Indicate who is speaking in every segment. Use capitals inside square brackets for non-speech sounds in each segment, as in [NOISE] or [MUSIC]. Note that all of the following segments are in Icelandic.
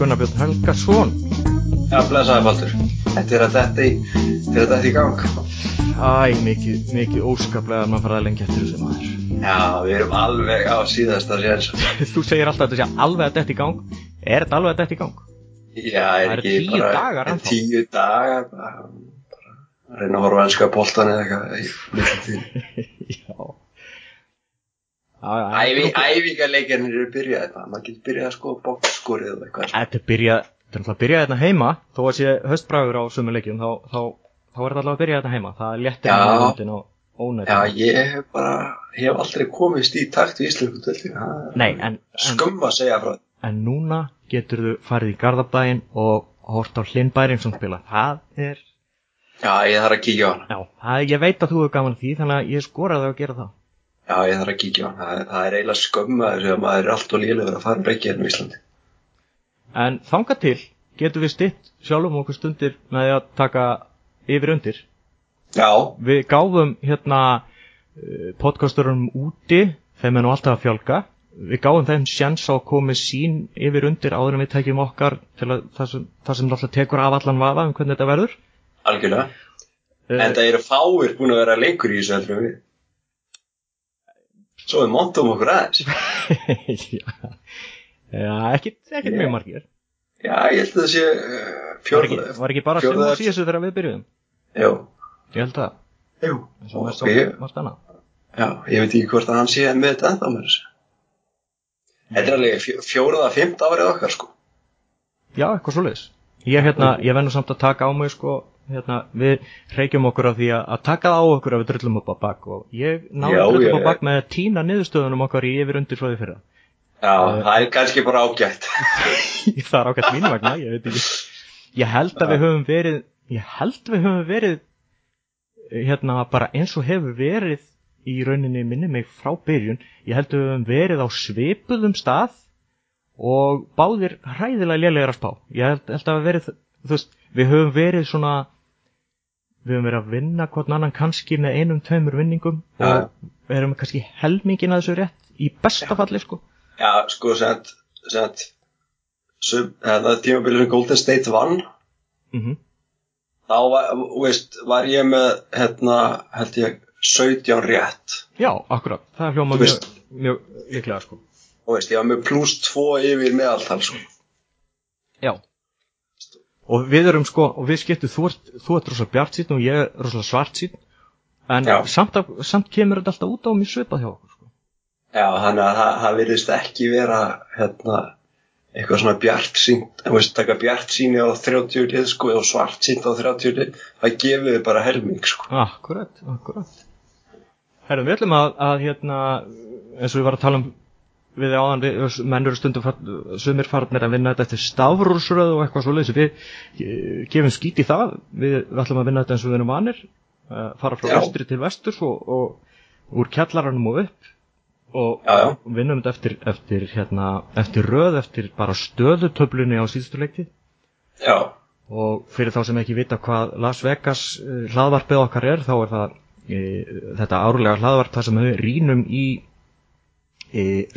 Speaker 1: Heil og sæl Gunnar Björn Helgason
Speaker 2: Já, blessaði Baldur. Þetta er að þetta í, þetta er í gang.
Speaker 1: Æ, mikið, mikið óskaplega að mann fara að lengja eftir þessu maður
Speaker 2: Já, við erum alveg á síðasta séns.
Speaker 1: Þú segir alltaf að þetta sé alveg að þetta í gang Er þetta alveg að þetta í gang?
Speaker 2: Já, er ekki
Speaker 1: tíu
Speaker 2: bara
Speaker 1: dagar
Speaker 2: er
Speaker 1: ennþá.
Speaker 2: tíu dagar, bara, bara reyna að horfa að enska boltan eða eitthvað í lítið tíð.
Speaker 1: Já Já, já,
Speaker 2: Æfi,
Speaker 1: þetta er
Speaker 2: æfingarleikjarnir eru byrjað þetta, maður getur byrjað að skoða bókskorið og eitthvað.
Speaker 1: Þetta er byrjað, þetta er náttúrulega að byrja þetta heima þó að sé höstbræður á sömu leikjum þá, þá, þá er þetta allavega að byrja þetta heima það er léttir
Speaker 2: Já.
Speaker 1: með hundin og ónætt
Speaker 2: Já, ég hef bara, ég hef aldrei komist í takt við Íslandu Skömm að segja frá þetta.
Speaker 1: en núna getur þú farið í Garðabæin og hort á Hlinnbærin sem spila það er,
Speaker 2: Já, ég þarf að kíkja á hana.
Speaker 1: já, það, ég veit að þú er gaman því þannig að ég skoraði að gera það
Speaker 2: Já, ég þarf að kíkja á hana. Það, er- það er eiginlega skömm að þessu að maður er allt og lélegur að fara breykja hérna í Íslandi.
Speaker 1: En þangað til getum við stitt sjálfum okkur stundir með að taka yfir undir.
Speaker 2: Já,
Speaker 1: Við gáfum hérna uh, podcasturum úti, þeim er nú alltaf að fjölga. Við gáfum þeim sjans á að komi sín yfir undir áður en við tekjum okkar til að það sem, það sem alltaf tekur af allan vafa um hvernig þetta verður.
Speaker 2: algjörlega.
Speaker 1: Uh,
Speaker 2: En það eru fáir búin að vera lengur í þessu en við. Svo við montum okkur aðeins. [LAUGHS]
Speaker 1: já, já ekkit, ekkit mjög margir.
Speaker 2: Já, ég held að það sé uh,
Speaker 1: Var
Speaker 2: fjórða.
Speaker 1: ekki, var ekki bara sem og síðastu þegar við byrjuðum?
Speaker 2: Jú,
Speaker 1: Ég held að.
Speaker 2: jú.
Speaker 1: annað.
Speaker 2: já, ég veit ekki hvort að hann sé með þetta ennþá með þessu. Þetta er alveg fjó- fjóraða, fymta árið okkar, sko.
Speaker 1: Já, eitthvað svoleiðis. Ég, hérna, ég vennu samt að taka á mig, sko, hérna, við reykjum okkur af því að, taka það á okkur að við drullum upp á bakk og ég náði
Speaker 2: Já,
Speaker 1: að drullum á bakk með að tína niðurstöðunum okkar í yfir undir svo því fyrra.
Speaker 2: Já, það er kannski bara ágætt. [LAUGHS]
Speaker 1: það er ákvæmt mínu vegna, ég veit ekki. Ég held að við höfum verið, ég held við höfum verið, hérna, bara eins og hefur verið í rauninni minni mig frá byrjun, ég held við höfum verið á svipuðum stað og báðir hræðilega lélegar að spá. Ég held, held að við höfum verið svona, við höfum verið að vinna hvort annan kannski með einum, tveimur vinningum
Speaker 2: Já.
Speaker 1: og við erum kannski helmingin að þessu rétt í besta falli, sko.
Speaker 2: Já, sko, sent, sent, það tímabilið Golden State vann,
Speaker 1: Mm
Speaker 2: þá var, veist, var ég með, hérna, held ég, 17 rétt.
Speaker 1: Já, akkurat, það er hljóma
Speaker 2: Þú
Speaker 1: mjög,
Speaker 2: veist.
Speaker 1: mjög líklega sko.
Speaker 2: Þú veist, ég var með pluss 2 yfir meðaltal, sko.
Speaker 1: Já. Og við erum sko, og við skiptum, þú ert, ert rosalega bjart sín og ég er rosalega svart sín, en samt, samt kemur þetta alltaf út á mjög svipað hjá okkur sko.
Speaker 2: Já, þannig að það, það virðist ekki vera hérna, eitthvað svona bjart veist, taka bjart síni á 30 lið, sko, og svart sínt á 30 lið, það gefur við bara helming, sko.
Speaker 1: Akkurat, akkurat. Herrum, við ætlum að, að hérna, eins og við varum að tala um við áðan, við, menn eru stundum sumir farnir að vinna þetta eftir stafrúsröð og eitthvað svo við eh, gefum skít í það, við, við ætlum að vinna þetta eins og við erum vanir, eh, fara frá
Speaker 2: Já.
Speaker 1: austri til vesturs og, og úr kjallaranum og upp og
Speaker 2: Já, já.
Speaker 1: og vinnum þetta eftir, eftir, hérna, eftir röð, eftir bara stöðutöflunni á síðustu leikti
Speaker 2: Já,
Speaker 1: og fyrir þá sem ekki vita hvað Las Vegas eh, hlaðvarpið okkar er þá er það e, þetta árlega hlaðvarp þar sem við rínum í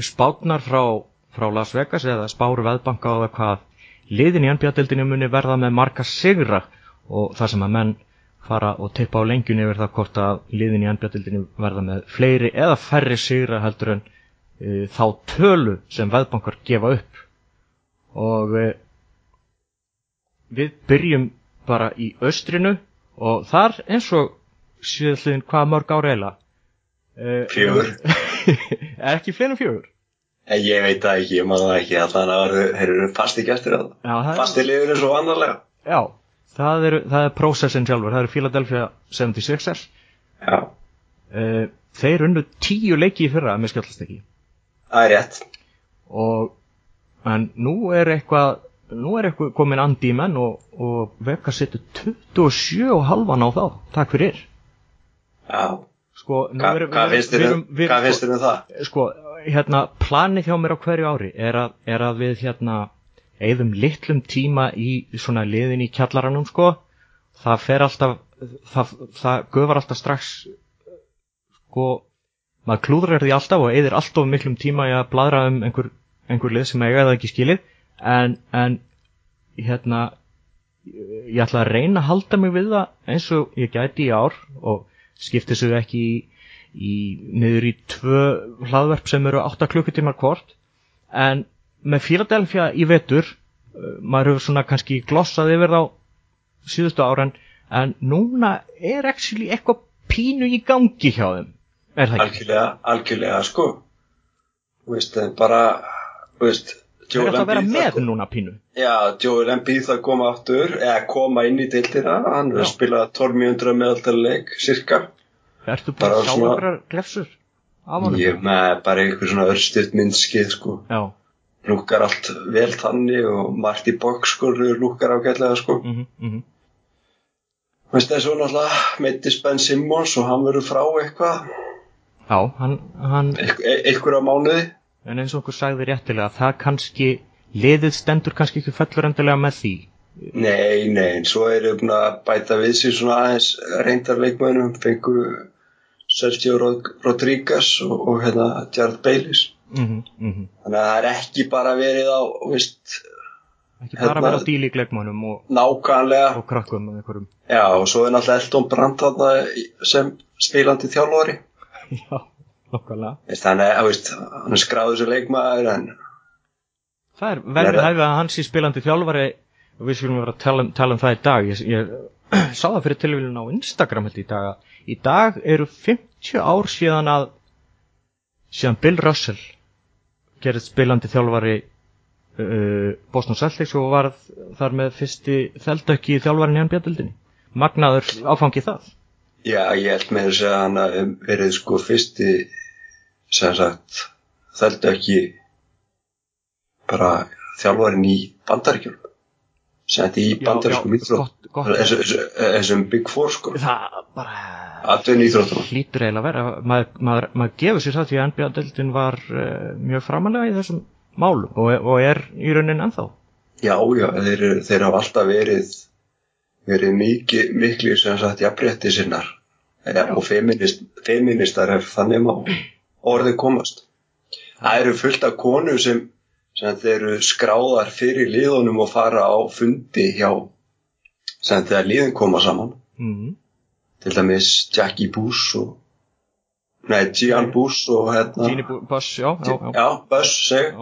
Speaker 1: spátnar frá, frá Las Vegas eða spáru veðbanka á það hvað liðin í NBA-deildinu muni verða með marga sigra og þar sem að menn fara og tippa á lengjun yfir það hvort að liðin í NBA-deildinu verða með fleiri eða færri sigra heldur en e, þá tölu sem veðbankar gefa upp og e, við byrjum bara í austrinu og þar eins og síðastliðin hvað mörg ára eila
Speaker 2: Fjögur. [LAUGHS] [LAUGHS]
Speaker 1: ekki fleiri en fjögur?
Speaker 2: En ég veit það ekki, ég maður það ekki, allan að þeir eru fasti gæstir það.
Speaker 1: það er,
Speaker 2: Fasti liður er svo vandarlega.
Speaker 1: já, það er, það er prósessin sjálfur, það eru Philadelphia 76ers
Speaker 2: Já,
Speaker 1: uh, þeir unnu tíu leiki í fyrra að mér skjálfast ekki.
Speaker 2: Það er rétt.
Speaker 1: og en nú er eitthvað nú er eitthvað komin andi í menn og, og Vegas setur 27 og halvan á þá, takk fyrir.
Speaker 2: Já,
Speaker 1: sko,
Speaker 2: Hva,
Speaker 1: erum-
Speaker 2: hvað finnst þér um- hvað finnst þér um það?
Speaker 1: sko, hérna, planið hjá mér á hverju ári er að, er að við, hérna, eigðum litlum tíma í svona liðin í kjallaranum, sko. Það fer alltaf, það, það göfar alltaf strax, sko, maður klúðrar því alltaf og eigðir alltaf miklum tíma í að bladra um einhver, einhver lið sem eiga það ekki skilið. en, en hérna ég ætla að reyna að halda mig við það eins og ég gæti í ár og skipti sig ekki í, í niður í tvö hlaðverp sem eru 8 klukkutímar hvort. En með Philadelphia í vetur uh, maður hefur svona kannski glossað yfir þá síðustu áren en núna er actually eitthvað pínu í gangi hjá þeim. Er það ekki?
Speaker 2: algjörlega, algjörlega sko. Veist, bara veist,
Speaker 1: Það er að vera með
Speaker 2: það-
Speaker 1: núna pínu.
Speaker 2: Já, Joel Embiid það koma aftur eða koma inn í deildina. Hann er
Speaker 1: Já.
Speaker 2: að spila 1200 meðaldarleik cirka,
Speaker 1: Ertu
Speaker 2: bara
Speaker 1: að sjá einhverjar glefsur
Speaker 2: ég er með bara einhver svona örstuðt myndskið sko.
Speaker 1: Já,
Speaker 2: lúkar allt vel þannig og Marty Box sko lúkar ágætlega sko.
Speaker 1: Mhm, mhm.
Speaker 2: Veist þessu náttúrulega meittist Ben Simmons og hann verður frá eitthvað.
Speaker 1: Já, hann, hann
Speaker 2: e einhverja mánuði
Speaker 1: en eins og okkur sagði réttilega það kannski, liðið stendur kannski ekki fellur endilega með því
Speaker 2: Nei, nei, en svo eru búin að bæta við sér svona aðeins reyndarleikmönnum, fengu Sergio Rod Rodríguez og, og hérna Jared Baylis.
Speaker 1: mhm, mhm
Speaker 2: Þannig að það er ekki bara verið á, veist,
Speaker 1: ekki bara
Speaker 2: Hérna-
Speaker 1: vera á dílíkleikmannum og,
Speaker 2: nákvæmlega.
Speaker 1: og krökkum og einhverjum
Speaker 2: Já, og svo er náttúrulega Eldon Brandt sem spilandi þjálfari. [LAUGHS]
Speaker 1: Já,
Speaker 2: Þannig að, hann skráður sem leikmaður en
Speaker 1: Það er verður hæfið að hann sé spilandi þjálfari og við skulum vera að tala, um- tala um það í dag. Ég, ég [CLEARS THROAT] sá það fyrir tilvílun á Instagram í dag í dag eru 50 ár síðan að síðan Bill Russell gerði spilandi þjálfari uh, Boston Celtics og varð þar með fyrsti þeldökki þjálfarin í hann bjöldinni magnaður áfangi það.
Speaker 2: Já, ég held með þess að hann verið sko fyrsti, sem sagt, þeldu ekki bara þjálfarin í bandaríkjum. Sem þetta í bandarískum íþrótt.
Speaker 1: gott, gott
Speaker 2: Þessu- þessu- Þessum Big Four sko.
Speaker 1: það bara hlýtur eiginlega vera maður, maður, maður gefur sér það því að NBA-deildin var uh, mjög framalega í þessum málum og, og er í raunin ennþá
Speaker 2: Já, já, þeir, þeir hafa alltaf verið verið mikið, miklu sem sagt jafnrétti sinnar ja, og feminist, feministar ef þannig má orðið komast. Það eru fullt af konu sem, sem þeir eru skráðar fyrir liðunum og fara á fundi hjá sem þegar liðin koma saman.
Speaker 1: Mm.
Speaker 2: til dæmis Jackie Bush og nei, Gian Bush og hérna
Speaker 1: Gini Buss, já, já, já,
Speaker 2: já, Bush seg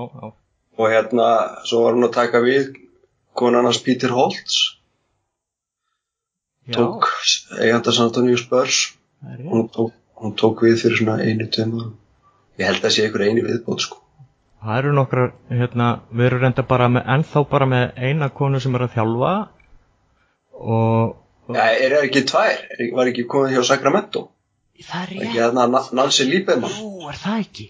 Speaker 2: og hérna svo var hún að taka við konan hans Peter Holtz.
Speaker 1: Já.
Speaker 2: Tók eiganda San Antonio Spurs.
Speaker 1: Það er rétt.
Speaker 2: hún tók, hún tók við fyrir svona einu, árum ég held að sé einhver einu viðbót sko.
Speaker 1: Það eru nokkrar hérna, við erum reynda bara með ennþá bara með eina konu sem er að þjálfa og,
Speaker 2: ja, er það ekki tvær, er, var ekki komið hjá Sacramento?
Speaker 1: Það er
Speaker 2: ekki
Speaker 1: rétt.
Speaker 2: hérna Na- Nancy Lieberman?
Speaker 1: Jú, er það ekki?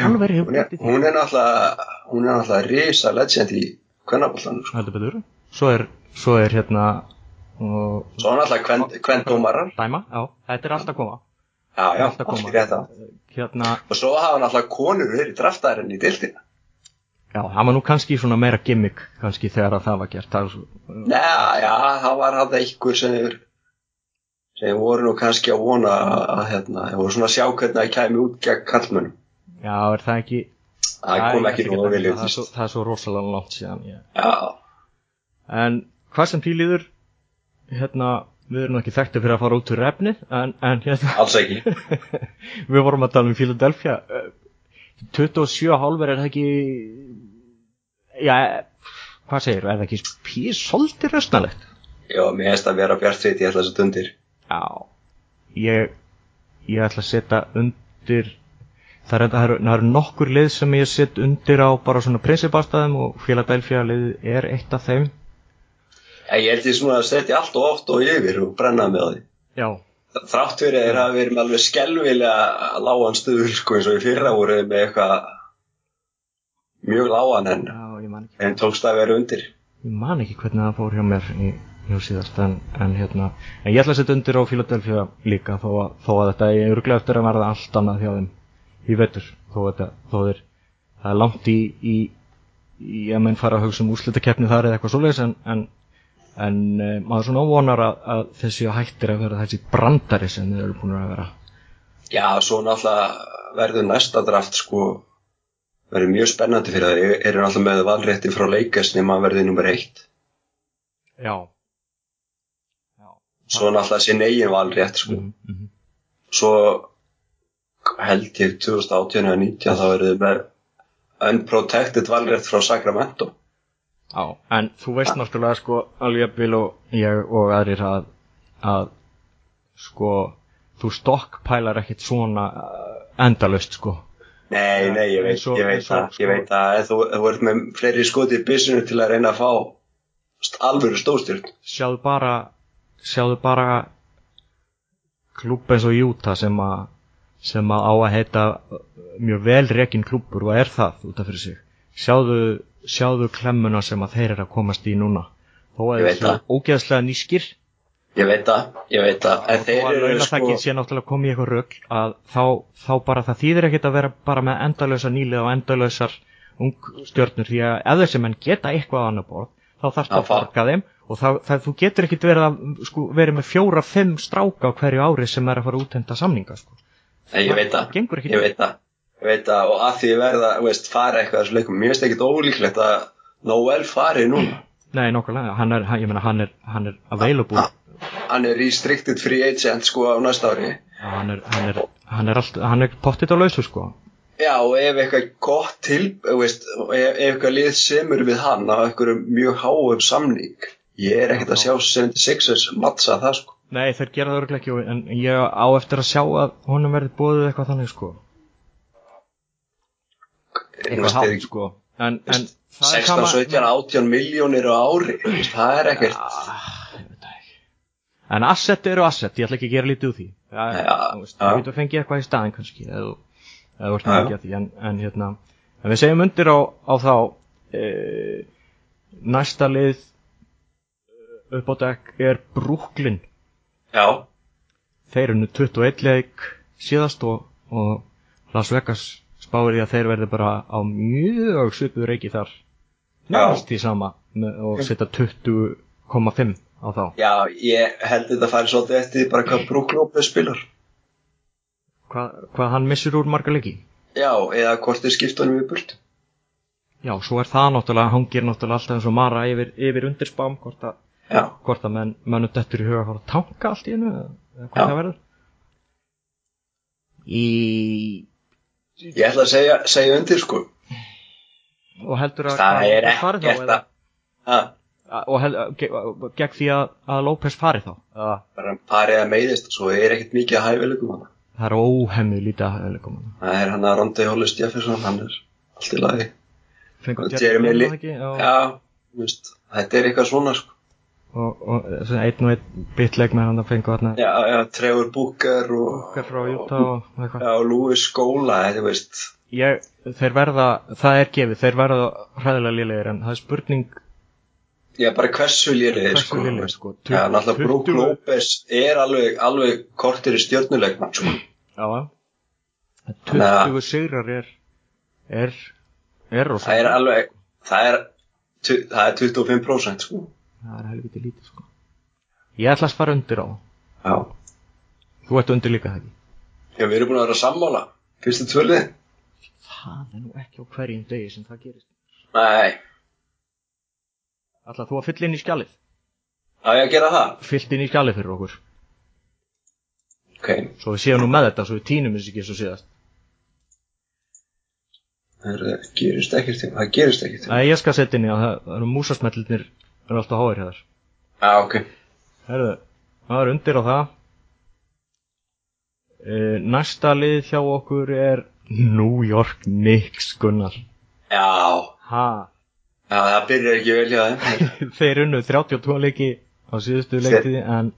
Speaker 1: Alveg
Speaker 2: hún er, hún er náttúrulega hún er náttúrulega risa legend í kvennaboltanum sko.
Speaker 1: heldur betur. Svo er, svo er hérna og
Speaker 2: svo er náttúrulega kven, kvendómarar
Speaker 1: dæma, já, þetta er alltaf að koma
Speaker 2: já, já, allt í rétta
Speaker 1: hérna,
Speaker 2: og svo hafa náttúrulega konur verið draftarinn í dildina
Speaker 1: Já, það var nú kannski svona meira gimmick kannski þegar að það var gert. Það var svo,
Speaker 2: Nei, já, það var hann einhver sem sem voru nú kannski að vona að, hérna, þeir voru svona að sjá hvernig það kæmi út gegn kallmönnum.
Speaker 1: Já, er það ekki
Speaker 2: Það kom ekki nú að vilja
Speaker 1: það, það er svo rosalega langt síðan ég.
Speaker 2: Já,
Speaker 1: En hvað sem því líður hérna, við erum ekki þekkti fyrir að fara út úr efni en, en hérna,
Speaker 2: alls ekki. [LAUGHS]
Speaker 1: við vorum að tala um Philadelphia Eh, 27 hálfur er það ekki Já, hvað segir, er það ekki pís svolítið rösnalegt?
Speaker 2: Já, mér hefst að vera bjart sveit í alltaf þessu dundir.
Speaker 1: Já, ég, ég ætla að setja undir, það eru, eru nokkur lið sem ég set undir á bara svona prinsipastæðum og Philadelphia lið er eitt af þeim.
Speaker 2: Ég held því svona að setja allt og oft og yfir og brenna með því.
Speaker 1: Já,
Speaker 2: Þrátt fyrir að þeir hafa verið með alveg skelvilega lágan stuðul, sko, eins og í fyrra voru með eitthvað mjög lágan en,
Speaker 1: já, ég
Speaker 2: en tókst að vera undir.
Speaker 1: ég man ekki hvernig það fór hjá mér í, hjá síðast en, en hérna, en ég ætla að setja undir á Philadelphia líka þó að, þó að þetta er örglega eftir að verða allt annað hjá þeim í vetur, þó að þetta, þó þeir, það er langt í, í, í að menn fara að hugsa um úrslitakeppni þar eða eitthvað svoleiðis en, en en uh, maður svona vonar að, að þessi hættir að vera þessi brandari sem þeir eru búin að vera
Speaker 2: Já, svo náttúrulega verður næsta draft sko verður mjög spennandi fyrir það þeir eru alltaf með valrétti frá leikast nema að verði nummer eitt
Speaker 1: já, já.
Speaker 2: svo náttúrulega sinn eigin valrétt sko.
Speaker 1: Mhm, mhm.
Speaker 2: svo held ég 2018 eða 19 þá verður þið með unprotected valrétt frá Sacramento
Speaker 1: Já, en þú veist náttúrulega sko alveg jafnvel og ég og aðrir að, að sko þú stokkpælar ekkit svona uh, endalaust sko.
Speaker 2: Nei, nei, ég veit,
Speaker 1: og-
Speaker 2: ég veit það,
Speaker 1: sko-
Speaker 2: ég veit það, þú, þú ert með fleiri skoti í business til að reyna að fá alvöru stóðstyrn.
Speaker 1: sjáðu bara sjáðu bara klúb eins og Utah sem að sem að á að heita mjög vel rekin klúbur og er það út af fyrir sig? Sjáðu, sjáðu klemmuna sem að þeir eru að komast í núna? Þó að
Speaker 2: það.
Speaker 1: ógeðslega nýskir
Speaker 2: Ég veit það, ég veit það, en þeir eru sko,
Speaker 1: sé náttúrulega komið í eitthvað rögl að þá, þá bara það þýðir ekkert að vera bara með endalösa nýlið og endalösar ungstjörnur. Því að ef þessi menn geta eitthvað annar borð þá þarfst að
Speaker 2: það-
Speaker 1: borga þeim. Og þá, það, þú getur ekkert verið að sko, verið með fjóra, fimm stráka á hverju ári sem er að fara að útenda samninga sko.
Speaker 2: Nei, ég veit það,
Speaker 1: það ekki
Speaker 2: ég veit það, veit það, og að því verða, veist, fara eitthvað að þessu leikum, mér finnst ekkit ólíklegt að Noel fari núna.
Speaker 1: Nei, nokkulega, hann er, ég meina, hann er, hann er available
Speaker 2: Hann er restricted free agent sko á næsta ári.
Speaker 1: hann er, hann er, hann er, allt, hann er pottit á lausu sko.
Speaker 2: Já, og ef eitthvað gott til, veist, ef, ef eitthvað lið semur við hann á eitthvað mjög háum samning, ég er ekkert að sjá 76ers matsa það sko.
Speaker 1: Nei, þeir gera það örglega ekki en ég á eftir að sjá að honum verði bóðið eitthvað þannig sko. Eitthvað hátt sko. En, en það er
Speaker 2: 16, 17, 18 miljónir á ári, þú veist, það er ekkert.
Speaker 1: Ah, veit það ekki. en asset eru asset, ég ætla ekki að gera lítið úr því. Þú veist,
Speaker 2: já.
Speaker 1: þú getur fengið eitthvað í staðin kannski eða þú- ert ekki að því. En, en hérna, en við segjum undir á, á þá e, næsta lið eh, upp á dekk er Brooklyn.
Speaker 2: Já,
Speaker 1: þeir eru nú 21 leik síðast og, og Las Vegas spáir því að þeir verði bara á mjög svipuð reiki þar. Næst því sama og setja 20,5 á þá.
Speaker 2: Já, ég held þetta að fara svolítið eftir bara hvað Brook Lopez spilar.
Speaker 1: hvað hva hann missir úr marga leiki?
Speaker 2: Já, eða hvort þeir skipta honum í burt.
Speaker 1: já, svo er það náttúrulega, hangir náttúrulega alltaf eins og Mara yfir, yfir undirspám hvort að, hvort að menn, mennum dettur í huga að fara að tanka allt í hennu eða hvað
Speaker 2: Já.
Speaker 1: það verður. Í
Speaker 2: ég ætla að segja, segja undir sko.
Speaker 1: og heldur að
Speaker 2: Það
Speaker 1: að
Speaker 2: er
Speaker 1: López fari þá,
Speaker 2: ekkert að,
Speaker 1: og gegn því að, að López fari þá
Speaker 2: bara parið að meiðist svo er ekkert mikið að hæfileikum hann.
Speaker 1: Það er óhemmið lítið að hefðileikum hann.
Speaker 2: Það er hann að Rondi Hollis Jefferson, hann er allt í lagi.
Speaker 1: Jeremy Lin
Speaker 2: Já, þetta er eitthvað svona sko.
Speaker 1: Og, og einn og einn bitleik með hann að fengu hann
Speaker 2: Já, já, Trevor Booker og,
Speaker 1: og
Speaker 2: já, Louis Skóla, þú veist.
Speaker 1: Ég, þeir verða, það er gefið, þeir verða hræðilega lélegir en það er spurning
Speaker 2: Já, bara hversu
Speaker 1: hversu
Speaker 2: sko.
Speaker 1: sko.
Speaker 2: Já, náttúrulega Brook
Speaker 1: 20
Speaker 2: Lopez er alveg, alveg kortir í stjórnuleikmann, sko.
Speaker 1: Já, en
Speaker 2: Þannig að-
Speaker 1: 20 sigrar er, er, er.
Speaker 2: Það er alveg, það er, það er 25% sko.
Speaker 1: Það er helviti lítið sko. Ég ætla að fara undir á.
Speaker 2: Já.
Speaker 1: Þú ert undir líka það ekki.
Speaker 2: Já, við erum búin að vera sammála. Fyrstu tvölið?
Speaker 1: Það er nú ekki á hverjum degi sem það gerist.
Speaker 2: Nei.
Speaker 1: Ætla þú að fylla inn í skjalið?
Speaker 2: Á ég að gera það?
Speaker 1: Fyllt inn í skjalið fyrir okkur.
Speaker 2: Ok.
Speaker 1: Svo við séum nú með þetta, svo við tínum þessu ekki svo síðast.
Speaker 2: Það er- gerist ekkert. Það gerist ekkert
Speaker 1: ég skal setja inn í að það, það eru músasmellirnir er alltaf háir hjá þér.
Speaker 2: Já, ok.
Speaker 1: Herðu, það er undir á það. E, næsta lið hjá okkur er New York Knicks, Gunnar.
Speaker 2: Já.
Speaker 1: Ha?
Speaker 2: Já, það byrjar ekki vel hjá þeim. [LAUGHS]
Speaker 1: Þeir unnu 32 leiki á síðustu leiktiði en,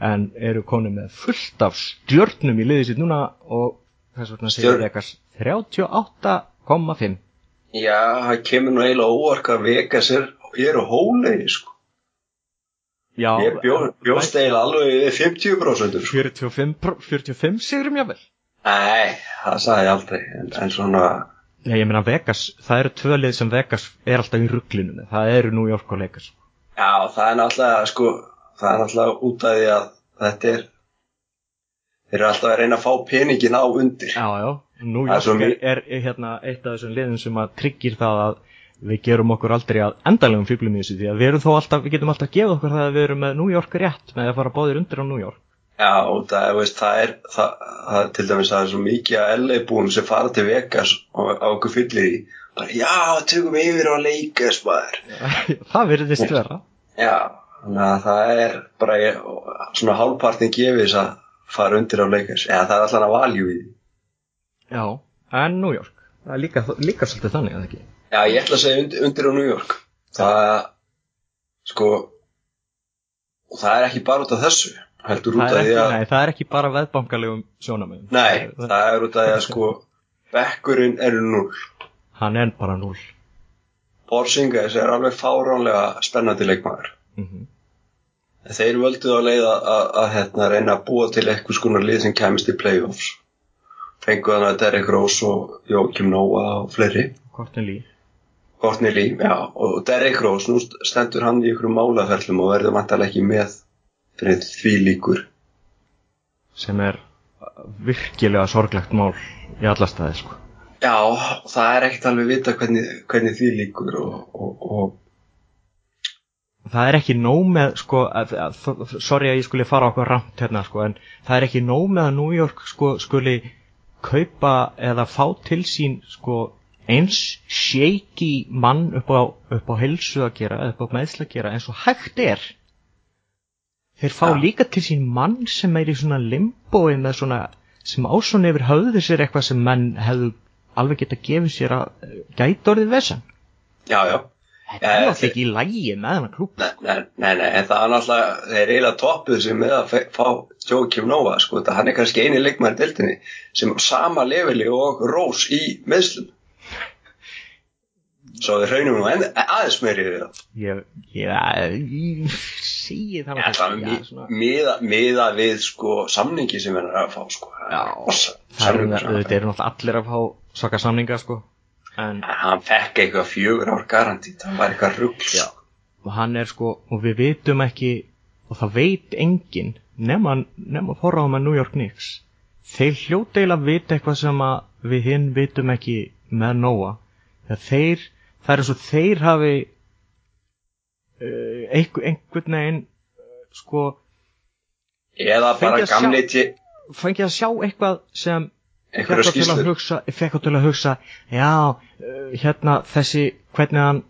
Speaker 1: en eru konu með fullt af stjörnum í liðið sitt núna og þess vegna segir
Speaker 2: Stjörn-
Speaker 1: Vegas 38,5.
Speaker 2: Já, það kemur nú eiginlega Vegas er, eru hólegi, sko.
Speaker 1: Já,
Speaker 2: Ég bjó, bjóst eiginlega alveg við 50% sko.
Speaker 1: 45, pro- 45 sigurum jável.
Speaker 2: Nei, það sagði ég aldrei. En, en svona,
Speaker 1: Já, ég meina Vegas, það eru tvö lið sem Vegas er alltaf í rugglinu. Það eru New York og Lakers.
Speaker 2: já, það er náttúrulega, sko, það er náttúrulega út af því að þetta er, þeir eru alltaf að reyna að fá peningin á undir
Speaker 1: Já, já, New York er, er, er hérna eitt af þessum liðum sem að tryggir það að við gerum okkur aldrei að endalegum fíblum í þessu því að við erum þó alltaf, við getum alltaf gefið okkur það að við erum með New York rétt með að fara báðir undir á New York.
Speaker 2: Já, það, veist, það er það, það, til dæmis það er svo mikið að LA búin sem fara til Vegas og á okkur fyllir í. Bara, já, tökum yfir á Lakers maður. [LAUGHS]
Speaker 1: Það virðist vera.
Speaker 2: Já, þannig að það er bara svona hálfpartin gefið þess að fara undir á Lakers. Eða það er alltaf að valjú í því.
Speaker 1: Já, en New York. Það er líka, líka svolítið þannig að ekki
Speaker 2: Já, ég ætla að segja undir, undir á New York. Það sko það er ekki bara út af þessu heldur út
Speaker 1: það
Speaker 2: af því að
Speaker 1: nei, það er ekki bara veðbankalegum sjónamöðum
Speaker 2: nei, það er út af því að sko bekkurinn er núl
Speaker 1: Hann er bara núl
Speaker 2: Borsingis er alveg fáránlega spennandi leikmaður.
Speaker 1: Mm -hmm.
Speaker 2: þeir völdu að leiða að, að hérna, reyna að búa til eitthvað skonar lið sem kemist í playoffs. Fengu þannig að Derrick Rose og Joachim Noah og fleiri.
Speaker 1: Kortin Lee
Speaker 2: Lee, já, og Derrick Rose nú stendur hann í ykkur málaferlum og verður vantarlega ekki með fyrir því líkur
Speaker 1: sem er virkilega sorglegt mál í alla staði sko.
Speaker 2: Já, það er ekkert alveg vita hvernig, hvernig því líkur og, og, og
Speaker 1: það er ekki nóg með sko, sorry að ég skuli fara okkur ramt hérna sko, en það er ekki nóg með að New York sko, skuli kaupa eða fá til sín sko, eins shaky mann upp á, upp á helsu að gera upp á meðsla að gera eins og hægt er. Þeir fá
Speaker 2: Ja.
Speaker 1: líka til sín mann sem er í svona limbói með svona sem ásvon yfir höfðu sér eitthvað sem menn hefðu alveg geta gefið sér að gæta orðið vessan
Speaker 2: já, já.
Speaker 1: Þetta
Speaker 2: Ja,
Speaker 1: er
Speaker 2: þeir-
Speaker 1: alltaf ekki í lægi með hennar klúb
Speaker 2: Nei, nei, nei, nei, en það er náttúrulega þeir eru eiginlega toppuð sem með að fá Joachim Noah, sko, þetta hann er kannski eini leikmæri deltinni sem sama leveli og Rose í meðslum svo við hraunum nú aðeins meiri yfir það
Speaker 1: ég, ég, segi það
Speaker 2: Ja, það er
Speaker 1: já,
Speaker 2: mi-
Speaker 1: svona,
Speaker 2: miða, miða við sko samningi sem er að fá sko.
Speaker 1: Já,
Speaker 2: Rosa-
Speaker 1: það er, eru náttúrulega allir að fá svaka samninga sko en
Speaker 2: hann fekk eitthvað fjögur ár garantít hann var eitthvað rugl
Speaker 1: Já. og hann er sko og við vitum ekki og það veit enginn nema, nema forráðum að New York Knicks þeir að vita eitthvað sem að við hinn vitum ekki með Nóa þegar þeir, það er eins og þeir hafi uh, einhver, einhvern veginn uh, sko
Speaker 2: eða bara gamli
Speaker 1: fengið að sjá eitthvað sem fekk þá til að hugsa, til að hugsa já, uh, hérna þessi hvernig hann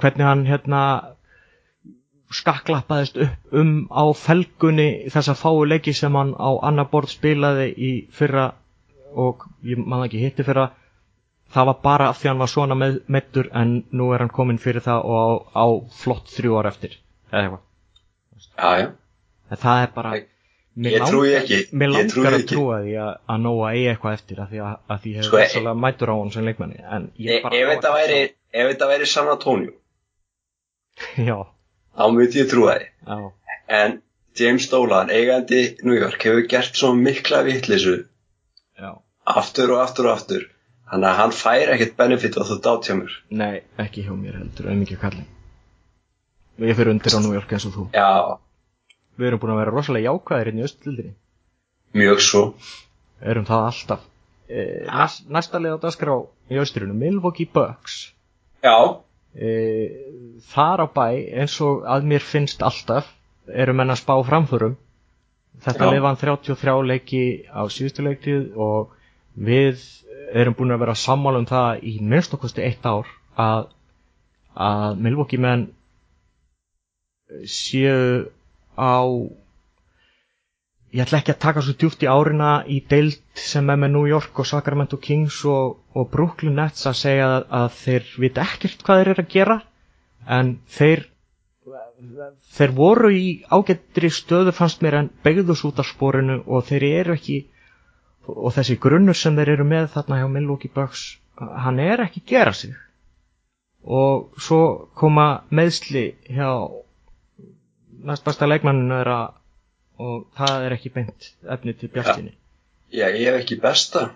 Speaker 1: hvernig hann hérna skakklappaðist upp um á felgunni þessa fáu leiki sem hann á annar borð spilaði í fyrra og ég maður ekki hitti fyrra það var bara af því hann var svona með, meittur en nú er hann kominn fyrir það og á, á flott þrjú ár eftir eða eitthvað.
Speaker 2: Já, já.
Speaker 1: en það er bara
Speaker 2: Ég- ég trúi ekki,
Speaker 1: mér langar að trúa því að, að Nóa eigi eitthvað eftir að því að, að því hefur
Speaker 2: Sko,
Speaker 1: svolítið mætur á hann sem leikmanni en
Speaker 2: E,
Speaker 1: ég bara
Speaker 2: ef þetta væri væri San Antonio. [LAUGHS]
Speaker 1: Já,
Speaker 2: þá myndi ég trúa því. En James Dolan, eigandi New York hefur gert svo mikla vitleysu
Speaker 1: já.
Speaker 2: aftur og aftur og aftur þannig að hann fær ekkert benefit á þú dát hjá mér.
Speaker 1: Nei, ekki hjá mér heldur, auðvitað kallin ég fyrir undir á New York eins og þú.
Speaker 2: Já,
Speaker 1: við erum búin að vera rosalega jákvæðir hérna í östildinni
Speaker 2: mjög svo.
Speaker 1: Erum það alltaf. E, næst, næsta leið á dagskrá í östurinu Milwaukee Bucks.
Speaker 2: Já,
Speaker 1: e, þar á bæ eins og að mér finnst alltaf eru menn að spá framförum. Þetta lið vann 33 leiki á síðustu leiktið og við erum búin að vera sammála um það í minnst okkusti eitt ár að, að Milwaukee menn séu á ég ætla ekki að taka svo djúpt í árina í deild sem er með New York og Sacramento Kings og, og Brooklyn Nets að segja að, að þeir vita ekkert hvað þeir eru að gera en þeir þeir voru í ágættri stöðu fannst mér en begðus út af sporinu og þeir eru ekki og þessi grunnur sem þeir eru með þarna hjá Milwaukee Bucks hann er ekki gera sig. Og svo koma meðsli hjá næst besta leikmanninu og það er ekki beint efni til bjartinni
Speaker 2: já, ég hef ekki besta.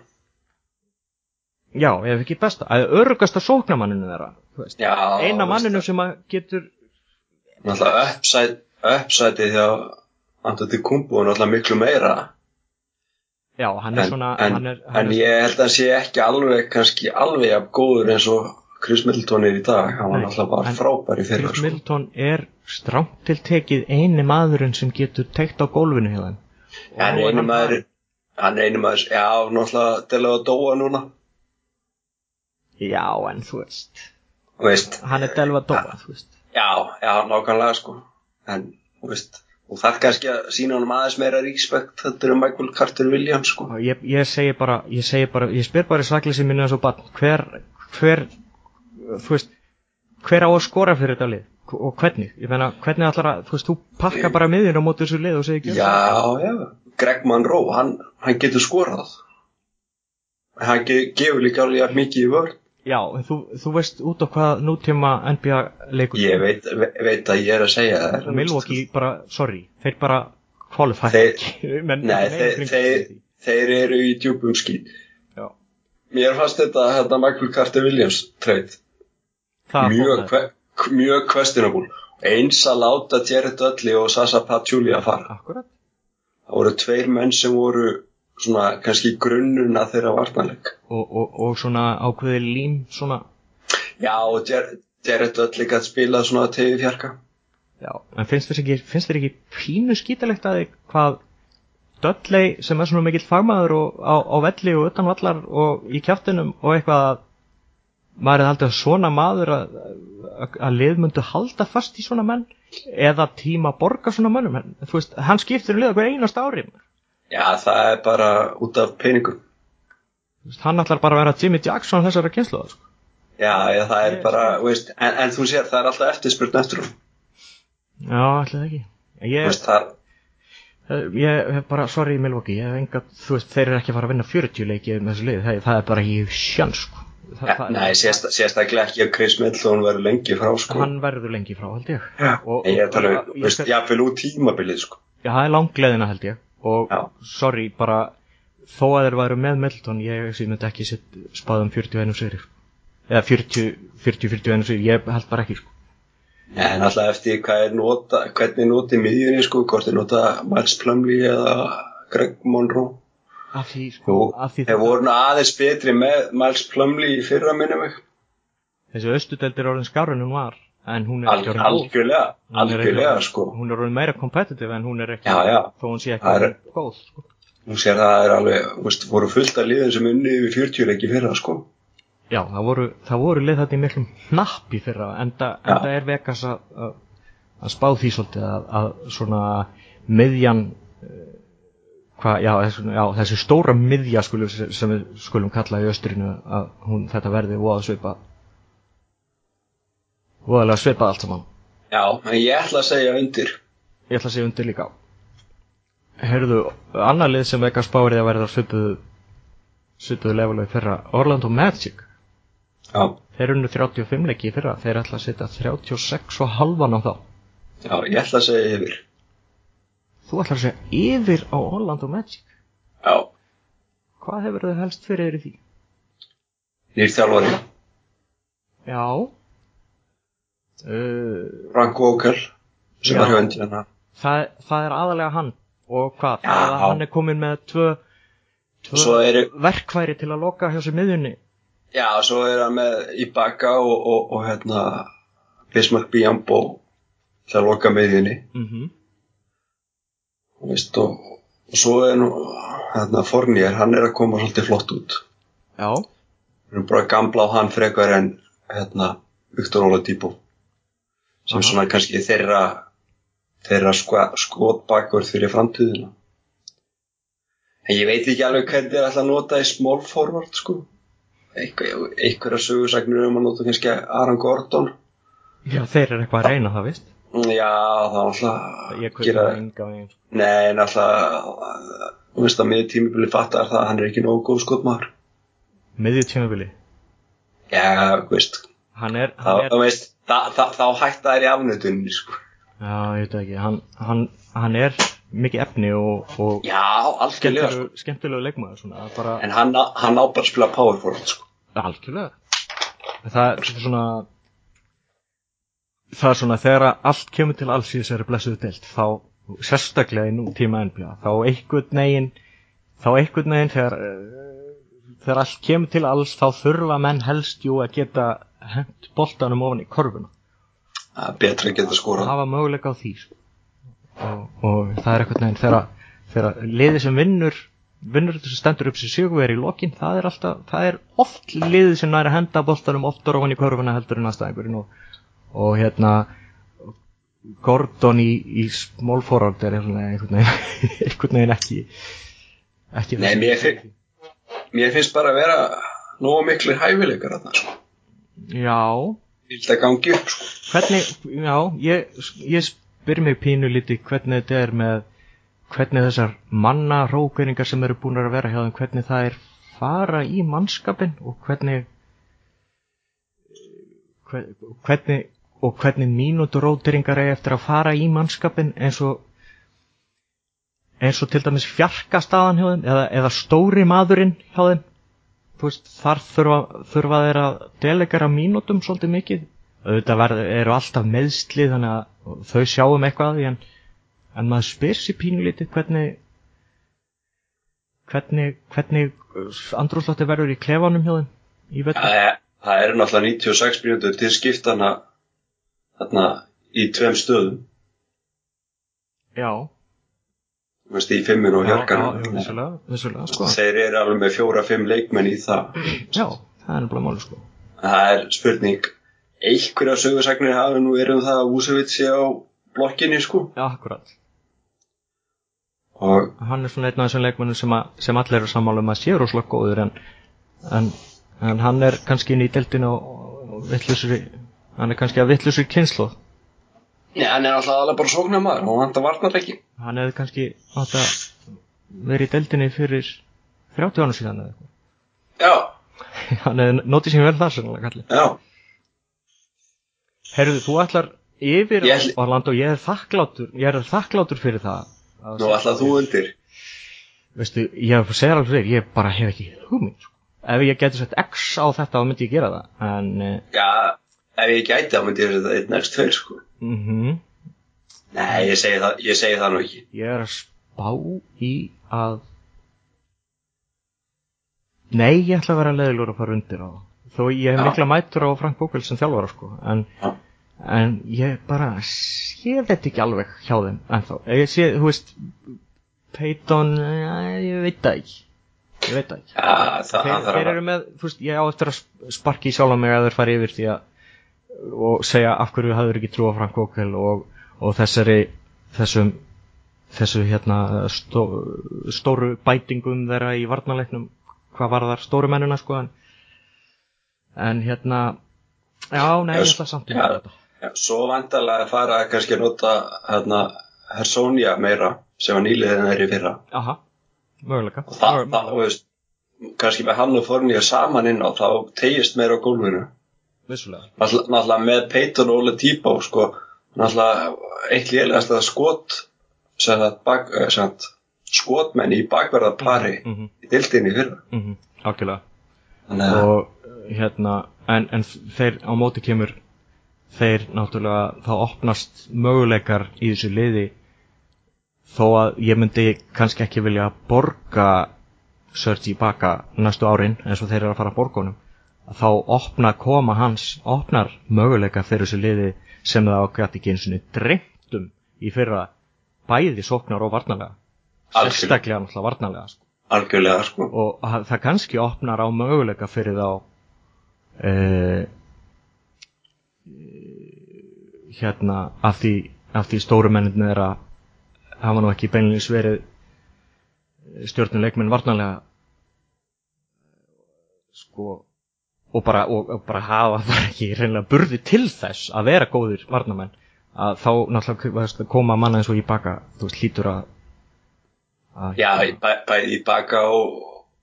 Speaker 1: Já, ef ekki besta, að örugasta sóknamanninu þeirra eina manninu
Speaker 2: það.
Speaker 1: sem að getur
Speaker 2: náttúrulega uppsæt uppsætið hjá Antoti Kumbu er náttúrulega miklu meira
Speaker 1: já, hann er
Speaker 2: en,
Speaker 1: svona
Speaker 2: en,
Speaker 1: hann er, hann
Speaker 2: en ég held að sé ekki alveg kannski alveg af góður eins og Chris Middleton er í dag. Hann var náttúrulega bara
Speaker 1: en
Speaker 2: frábær í fyrra
Speaker 1: Chris
Speaker 2: sko.
Speaker 1: Middleton er strámt til tekið eini maðurinn sem getur teikt á gólfinu hjá
Speaker 2: hann einu
Speaker 1: hann
Speaker 2: maður hann er einu maður, já, náttúrulega til að dóa núna,
Speaker 1: já, en þú veist.
Speaker 2: Veist.
Speaker 1: Hann er delva dóa,
Speaker 2: já, já, nákvæmlega sko. En, þú veist og er kannski að sína honum aðeins meira respekt þetta er Michael Carter Williams sko.
Speaker 1: Ég, ég segi bara, ég segi bara, ég spyr bara í sakleysi minni eins og barn, hver, hver, þú veist, hver á að skora fyrir þetta lið? Og hvernig, ég meina, hvernig ætlar að, þú veist, þú pakka bara miðjun á móti þessu lið og segir ekki
Speaker 2: já, já, Greg Monroe hann, hann getur skorað. Hann ge gefur líka alveg mikið í vörð
Speaker 1: Já, þú, þú veist út á hvað nútíma NBA leikur
Speaker 2: ég veit, ve veit að ég er að segja það.
Speaker 1: Milwaukee bara, sorry, þeir bara [LAUGHS] menn,
Speaker 2: Nei, þeir, þeir, eru í djúpum skýt
Speaker 1: Já,
Speaker 2: mér fannst þetta, þetta Michael Carter Williams treyt
Speaker 1: það
Speaker 2: mjög, kve, mjög questionable. Eins að láta Jared Dudley og Sasa Pachulia fara.
Speaker 1: Akkurat.
Speaker 2: Það voru tveir menn sem voru svona kannski grunnuna þeirra varnarleik.
Speaker 1: Og, og, og svona ákveði lím svona,
Speaker 2: já og Jared, Jared Dudley gætt spilað svona tegi fjarka.
Speaker 1: Já, en finnst þér ekki finnst þér ekki pínu skítalegt að hvað Dudley sem er svona mikill fagmaður og, á, á velli og utan vallar og í kjáttinum og eitthvað að maður er að svona maður að, að, að lið myndu halda fast í svona menn eða tíma að borga svona mönnum? En, þú veist, hann skiptir um lið hver einast ári
Speaker 2: já það er bara út af peningum
Speaker 1: Þú veist, hann ætlar bara að vera Jimmy Jackson þessara kynslu sko.
Speaker 2: já, já það er
Speaker 1: Ég
Speaker 2: bara veist, en, en þú sér það er alltaf eftirspurn eftir hún
Speaker 1: já, ætlaði ekki ég,
Speaker 2: veist, það,
Speaker 1: Eh, Ég hef bara, sorry Milwaukee, ég hef enga, þú veist, þeir eru ekki að fara að vinna 40 leiki með þessu lið, það, það er bara ekki sjans, sko. Það,
Speaker 2: ja,
Speaker 1: það-
Speaker 2: nei, sérst, sérstaklega ekki að Chris Middleton verður lengi frá sko
Speaker 1: Hann verður lengi frá, held ég.
Speaker 2: Já,
Speaker 1: Og-
Speaker 2: en ég
Speaker 1: og-
Speaker 2: um, veist, jáfnvel út tímabilið sko
Speaker 1: Já, það er langleðina, held ég. Og,
Speaker 2: Já.
Speaker 1: sorry, bara, þó að þeir væru með Middleton, ég myndi ekki sitt spáðum 41 sigri, sko. Eða 40, 40, 41 sigri, ég held bara ekki, sko.
Speaker 2: En alltaf eftir hvað er nota, hvernig noti miðjunni sko, hvort er nota Miles Plumlee eða Greg Monroe.
Speaker 1: Af því, sko,
Speaker 2: þeir voru aðeins betri með Miles Plumlee í fyrra minni mig.
Speaker 1: þessi austudeld er orðin skárun hún var, en hún er ekki
Speaker 2: algjörlega, algjörlega
Speaker 1: ekki-
Speaker 2: sko.
Speaker 1: Hún er orðin meira competitive en hún er ekki,
Speaker 2: Já, já.
Speaker 1: þó hún sé ekki
Speaker 2: Það er-
Speaker 1: góð, sko.
Speaker 2: Hún sér það er alveg, veist, voru fullt af liðin sem unni yfir 40 leiki í fyrra sko.
Speaker 1: Já, það voru, það voru lið þetta í miklum hnapp í fyrra, enda,
Speaker 2: Já.
Speaker 1: enda er Vegas að, að, að spá því svolítið að, að svona miðjan, eh, hvað, já, þessi, já, þessi stóra miðja skulum, sem við skulum kalla í austrinu að hún, þetta verði voða svipa, voðalega svipað allt saman.
Speaker 2: Já, en ég ætla að segja undir.
Speaker 1: Ég ætla að segja undir líka á. Heyrðu, annar lið sem Vegas spáir því að verða svipuðu, svipuðu lefulega í fyrra, Orlando Magic.
Speaker 2: Já,
Speaker 1: Þeir unnu 35 leiki í fyrra, þeir ætla að setja 36 og halvan á þá.
Speaker 2: já, ég ætla að segja yfir.
Speaker 1: Þú ætlar að segja yfir á Orlando Magic.
Speaker 2: Já,
Speaker 1: Hvað hefur þau helst fyrir því?
Speaker 2: nýr þjálfari,
Speaker 1: Já. Uh,
Speaker 2: Frank Vogel, sem
Speaker 1: Já.
Speaker 2: var hjá Indiana.
Speaker 1: það, það er aðalega hann. Og hvað?
Speaker 2: Já.
Speaker 1: Það er að hann er komin með tvö,
Speaker 2: Og svo
Speaker 1: tvö
Speaker 2: eru,
Speaker 1: verkværi til að loka hjá sér miðjunni.
Speaker 2: já, svo er hann með Ibaka og, og, og hérna, Bismarck Biambo til að loka miðjunni.
Speaker 1: Mm
Speaker 2: Þú veist, og, og svo er nú, hérna, Fornier, hann er að koma svolítið flott út.
Speaker 1: Já.
Speaker 2: Við erum bara að gamla á hann frekar en, hérna, Viktor Oladipo. Sem svona kannski þeirra, þeirra sko, skotbakur fyrir framtíðina. En ég veit ekki alveg hvernig þið ætla að nota í small forward, sko. Einhverja sögursagnir um að nota kannski Aron Gordon.
Speaker 1: Já, þeir eru eitthvað að reyna það, vist?
Speaker 2: Já, það var alltaf
Speaker 1: Ég
Speaker 2: gera
Speaker 1: það enga veginn. sko.
Speaker 2: Nei, en alltaf þú veist að miður tímibili fattar það að hann er ekki nógu góð skotmaður
Speaker 1: Miðju tímabili.
Speaker 2: Já, veist
Speaker 1: Hann er,
Speaker 2: þá,
Speaker 1: hann er,
Speaker 2: þú veist, þá, hætta þær í afnutunni sko.
Speaker 1: já, ég veit ekki, hann, hann, hann er mikið efni og, og
Speaker 2: Já, algjörlega sko.
Speaker 1: skemmtilegu, skemmtilegu leikmaður svona, bara
Speaker 2: En hann, hann á bara að spila power forward sko.
Speaker 1: algjörlega. Það er svona, það er svona þegar allt kemur til alls í þessari blessuðu deilt, þá sérstaklega í nú tíma NBA, þá einhvern negin þá einhvern veginn þegar eh, þegar allt kemur til alls þá þurfa menn helst jú að geta hent boltanum ofan í korfuna
Speaker 2: það er betra að geta
Speaker 1: og hafa möguleika á því sko. og, og það er einhvern veginn þegar, þegar liðið sem vinnur vinnur þetta sem stendur upp sem sigurveri í lokin það er alltaf, það er oft liðið sem næri að henda boltanum oftar ofan í korfuna heldur en aðstæðingurinn og, og hérna Gordon í, í small forward er einhvern veginn, [LAUGHS] ekki ekki
Speaker 2: Nei, mér fi- mér finnst bara að vera nógu miklu hæfileikar þarna sko.
Speaker 1: Já,
Speaker 2: held að gangi upp sko.
Speaker 1: hvernig já, ég, ég spyr mig pínu lítið hvernig þetta er með hvernig þessar manna rókveringar sem eru búin að vera hjá þeim hvernig það er fara í mannskapin og hvernig hver- hvernig og hvernig mínútur róteringar er eftir að fara í mannskapin eins og eins og til dæmis fjarkastaðan hjá þeim eða, eða stóri maðurinn hjá þeim veist, þar þurfa, þurfa þeir að delegara mínútum svolítið mikið. Auðvitað verð, eru alltaf meðsli þannig að þau sjáum eitthvað en, en maður spyr sér pínulítið hvernig hvernig hvernig andrúrslótti verður í klefanum hjá þeim í vetur
Speaker 2: Það er, það er náttúrulega 96 mínútur til skiptana þarna í tveim stöðum.
Speaker 1: Já,
Speaker 2: Þú veist, í fimmun og hjarkanum
Speaker 1: sko.
Speaker 2: þeir eru alveg með fjóra-fimm leikmenn í það. [CLEARS THROAT]
Speaker 1: Já, það er nefnilega máli sko.
Speaker 2: það er spurning. Einhverja sögursagnir hafa nú verið um það að Úsavit sé á blokkinni sko.
Speaker 1: Já, akkurat.
Speaker 2: Og
Speaker 1: hann er svona einn af þessum leikmennum sem, að, sem allir eru sammála um að sé rosalega góður en, en, en hann er kannski í deltinu og vittlusri hann er kannski að vittlusri kynslu
Speaker 2: ja, hann er alltaf alveg bara sóknar maður og hann varnar ekki
Speaker 1: hann hefði kannski átt að vera í deildinni fyrir 30 ánum síðan eða eitthvað.
Speaker 2: Já, [LAUGHS]
Speaker 1: hann hefði notið sér vel þar sannlega kallið
Speaker 2: já,
Speaker 1: Herðu, þú ætlar yfir
Speaker 2: Ég ætli-
Speaker 1: Orlando, ég er þakklátur ég er þakklátur fyrir það. Að-
Speaker 2: nú alltaf þú undir.
Speaker 1: Veistu, ég segir alveg fyrir, ég bara hef ekki hugmynd sko. ef ég geti sett X á þetta þá myndi ég gera það en uh,
Speaker 2: já, ef ég gæti þá myndi ég next tveir sko
Speaker 1: mm
Speaker 2: nei, ég segi það, ég segi það nú ekki.
Speaker 1: Ég er að spá í að nei, ég ætla að vera leðilur að fara undir á það. Þó ég hef
Speaker 2: Já.
Speaker 1: mikla mætur á Frank Vogel sem þjálfara sko en,
Speaker 2: Já.
Speaker 1: en ég bara sé þetta ekki alveg hjá þeim ennþá, ég sé, þú veist Peyton, ja, ég veit það ekki. Ég veit það ekki.
Speaker 2: Já, það,
Speaker 1: þeir,
Speaker 2: það
Speaker 1: þeir eru með, þú veist, ég á eftir að sp- sparki í sjálf mig að þeir fari yfir því að og segja af hverju hafður ekki trú á Frank Vogel og, og þessari þessum þessu hérna stó, stóru bætingum þeirra í varnaleiknum hvað var þar stóru mennina sko en, en hérna já, nei, ég ætla samt að þetta.
Speaker 2: já, svo vantarlega að fara kannski að nota hérna Hersonia meira sem var nýliðin þeirri fyrra.
Speaker 1: Aha, möguleika
Speaker 2: og það, það, þú veist kannski með hann og Fornýja saman inn á þá tegist meira á gólfinu
Speaker 1: vissulega.
Speaker 2: Náttúrulega með Peyton og Ole Tíbó sko, náttúrulega eitt lélegast að skot sem að bak, eh, sem að skotmenn í bakverðarpari
Speaker 1: mm -hmm,
Speaker 2: í dildinni fyrra
Speaker 1: mm -hmm,
Speaker 2: að
Speaker 1: og hérna en, en þeir á móti kemur þeir náttúrulega þá opnast möguleikar í þessu liði þó að ég myndi kannski ekki vilja borga Sergi Baka næstu árin eins og þeir eru að fara að borga honum þá opna koma hans opnar möguleika fyrir þessu liði sem það ágætt ekki eins og dreymtum í fyrra bæði sóknar og varnalega sérstaklega náttúrulega varnalega sko.
Speaker 2: Algjörlega sko.
Speaker 1: Og að- það kannski opnar á möguleika fyrir þá uh, hérna af því, af því stóru mennin er að hafa nú ekki beinleins verið stjórnuleikminn varnarlega sko og bara, og, og bara hafa [LAUGHS] bara ekki reynilega burði til þess að vera góðir varnarmenn að þá náttúrulega koma manna eins og í baka þú veist hlýtur að, að
Speaker 2: já, í bæ, bæði í baka og,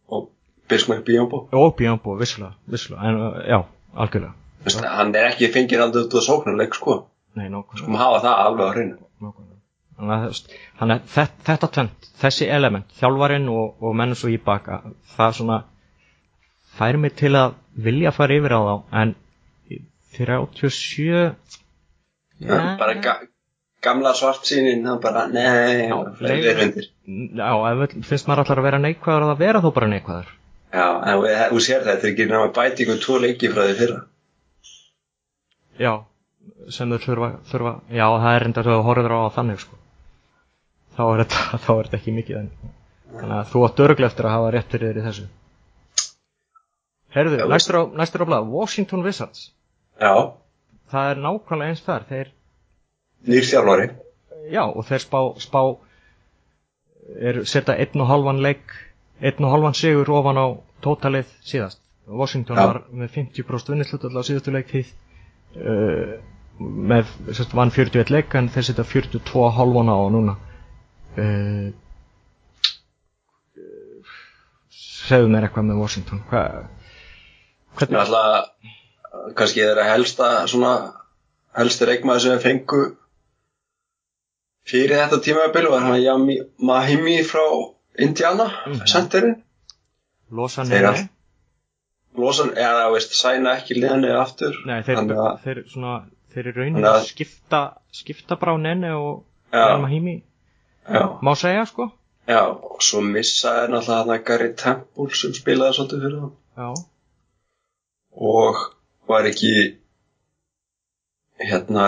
Speaker 2: og Bismarck Bíombo
Speaker 1: og Björnbó, vissulega, vissulega en uh, já, algjörlega.
Speaker 2: Hann er ekki fengið aldrei út á sóknarleik sko.
Speaker 1: Nei,
Speaker 2: sko hafa það alveg á hreinu.
Speaker 1: Þetta, tvent, þessi element, þjálfarinn og, og menn svo í baka, það svona fær mig til að vilja fara yfir á þá, en 37
Speaker 2: ja. bara ga, gamla svartsýnin hann bara, nei, það
Speaker 1: leið-
Speaker 2: hundir
Speaker 1: Já, ef finnst maður allar að vera neikvæður að það vera þó bara neikvæður.
Speaker 2: Já, en þú- sér þetta er ekki nema bæti ykkur tvo leiki frá því fyrra.
Speaker 1: Já, sem þau þurfa, þurfa Já, það er reyndar að þú horfður á það þannig sko. þá, er þetta, [LAUGHS] þá er þetta ekki mikið en, Þannig að þú átt örglega eftir að hafa rétt fyrir þér í þessu Herðu, næstur á, næstur á blað Washington Wizards.
Speaker 2: Já,
Speaker 1: Það er nákvæmlega eins þar Þeir,
Speaker 2: nýr þjálfari.
Speaker 1: Já, og þeir spá, spá er setja einn og halvan leik einn og halvan sigur ofan á tótalið síðast. Washington
Speaker 2: Já.
Speaker 1: var með 50% vinnislut á síðustu leiktíð uh, með sérst, vann 41 leik en þeir setja 42 halvan á núna. Uh, segðu mér eitthvað með Washington. Hvað hvernig,
Speaker 2: alltaf kannski þeirra helsta svona helsti reikmaður sem fengu fyrir þetta tímabil var hann Yami Mahimi frá Indiana,
Speaker 1: Mhm.
Speaker 2: senterinn
Speaker 1: losa
Speaker 2: Þeir
Speaker 1: neina
Speaker 2: all- losan, eða þú veist, sæna ekki liðanni aftur.
Speaker 1: Nei, þeir,
Speaker 2: að-
Speaker 1: þeir, svona, þeir rauninni
Speaker 2: Þannig að-
Speaker 1: skipta, skipta bara á Nene og. Jan Mahimi,
Speaker 2: já,
Speaker 1: má segja sko.
Speaker 2: Já, og svo missaði náttúrulega hann að Gary Temple sem spilaði svolítið fyrir hann
Speaker 1: Já,
Speaker 2: og var ekki hérna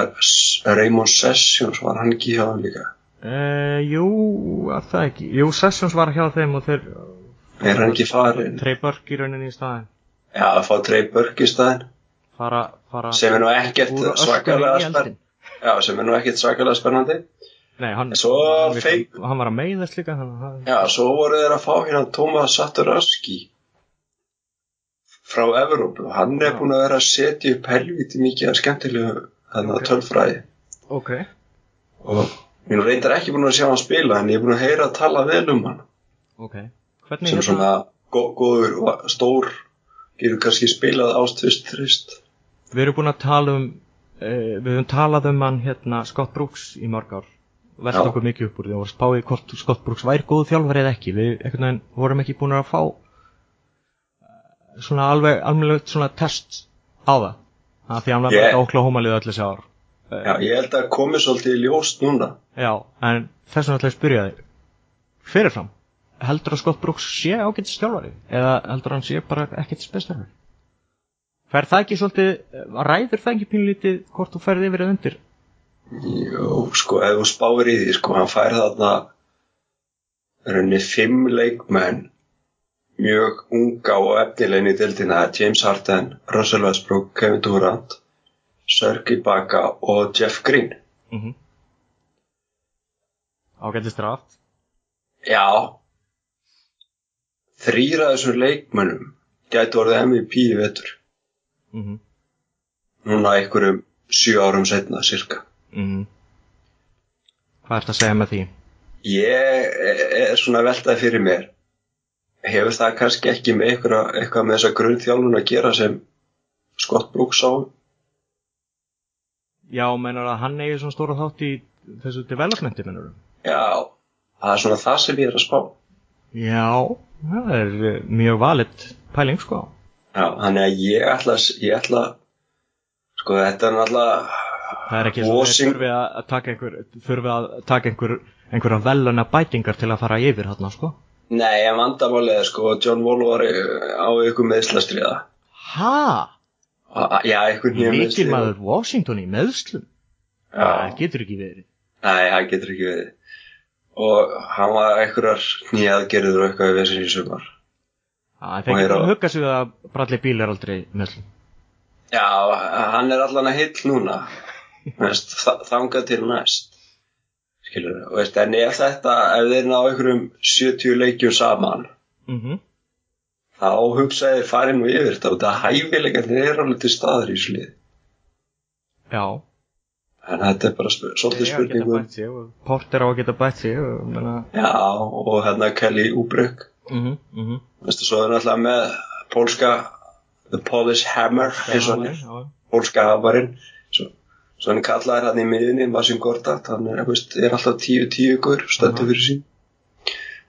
Speaker 2: Raymond Sessions var hann ekki hjá hann líka?
Speaker 1: E, jú, var það ekki. Jú, Sessions var hjá þeim og þeir
Speaker 2: er hann ekki farin
Speaker 1: Trey Burke í rauninni í staðin
Speaker 2: já, að fá Trey Burke í staðin
Speaker 1: fara, fara
Speaker 2: sem er nú ekkert svakalega spennandi já, sem er nú ekkert svakalega spennandi.
Speaker 1: Nei, hann,
Speaker 2: Svo
Speaker 1: hann,
Speaker 2: feik-
Speaker 1: hann var að meiðast líka að það
Speaker 2: já, svo voru þeir að fá hérna Thomas Satoraski frá Evrópu. Hann er búin að vera að setja upp helviti mikið að skemmtilegu þannig að tölfræði.
Speaker 1: Ok,
Speaker 2: og ég reyndar ekki búin að sjá hann spila en ég er búin að heyra að tala vel um hann.
Speaker 1: Ok. Hvernig
Speaker 2: sem
Speaker 1: hérna,
Speaker 2: er svona gó góður og stór getur kannski spilað ástvist þrist.
Speaker 1: Við erum búin að tala um e, við höfum talað um hann hérna Scott Brooks í mörg ár. Velt
Speaker 2: Já.
Speaker 1: okkur mikið upp úr því. Og spáði hvort Scott Brooks væri góð þjálfari eða ekki. Við veginn vorum ekki búin að fá eh, svona alveg alveg svona test á það. Það því að hann var yeah. Oklahoma liða öll þessi ár.
Speaker 2: Já, ég held að komi svolítið í ljóst núna.
Speaker 1: Já, en þess vegna ætla ég að spyrja þig fyrirfram heldur að Scott Brooks sé ágætis þjálfari eða heldur hann sé bara ekkert spesþjálfari fer það ekki svolítið ræður það ekki pínlítið hvort þú ferði yfir eða undir?
Speaker 2: Jú, sko, ef þú spáir í því, sko, hann fær þarna rauninni fimm leikmenn mjög unga og efnilegni í dildina, James Harden, Russell Westbrook, Kevin Durant, Serge Ibaka og Jeff Green.
Speaker 1: mm -hmm. ágætis draft
Speaker 2: Já, þrýra þessum leikmennum gæti orðið MVP í vetur.
Speaker 1: mm -hmm.
Speaker 2: Núna einhverjum sjö árum setna, cirka.
Speaker 1: Mm. Hvað ert að segja með því?
Speaker 2: Ég er svona veltað fyrir mér hefur það kannski ekki með eitthvað, eitthvað með þessa grunnþjálfun að gera sem Scott Brooks á
Speaker 1: Já, meinar að hann eigi svona stóra þátt í þessu developmenti, meinar
Speaker 2: Já, það er svona það sem ég er að spá
Speaker 1: Já, það er eh, mjög valid pæling, sko.
Speaker 2: Já, þannig að ég ætla, ég ætla sko þetta er náttúrulega
Speaker 1: Það er ekki svo
Speaker 2: Washing-
Speaker 1: þeir þurfi að taka einhver, þurfi að taka einhver, einhverja veluna bætingar til að fara yfir þarna, sko.
Speaker 2: Nei, en vandamálið er sko John Wall var á ykkur meðslastriða
Speaker 1: Ha?
Speaker 2: Já, ykkur nýja
Speaker 1: Mikil maður Washington í meðslum? Það
Speaker 2: Já,
Speaker 1: getur ekki verið.
Speaker 2: nei, það getur ekki verið og hann var einhverjar nýja aðgerður og eitthvað við þessi í sumar
Speaker 1: Það ekki
Speaker 2: á-
Speaker 1: að hugga sig að Bradley Beal er aldrei meðslum.
Speaker 2: Já, hann er allan að heill núna [LAUGHS] þangað til næst skilur við, veist, en ef þetta ef þeir ná einhverjum 70 leikjum saman
Speaker 1: Mm -hmm.
Speaker 2: þá hugsaði farið nú yfir þetta og það hæfileikarnir er alveg til staðar í þessu lið
Speaker 1: Já.
Speaker 2: en þetta er bara sp svolítið
Speaker 1: Þeir sig og Porter á að geta bætt sig og
Speaker 2: já, og hérna Kelly Úbrek
Speaker 1: mhm, mhm.
Speaker 2: Veistu, svo er náttúrulega með pólska The Polish Hammer og er, pólska hafarinn svo, hann kallaði hann í miðunni Masim Gordat, hann er, veist, er alltaf 10-10 ykkur, stöndu fyrir sín.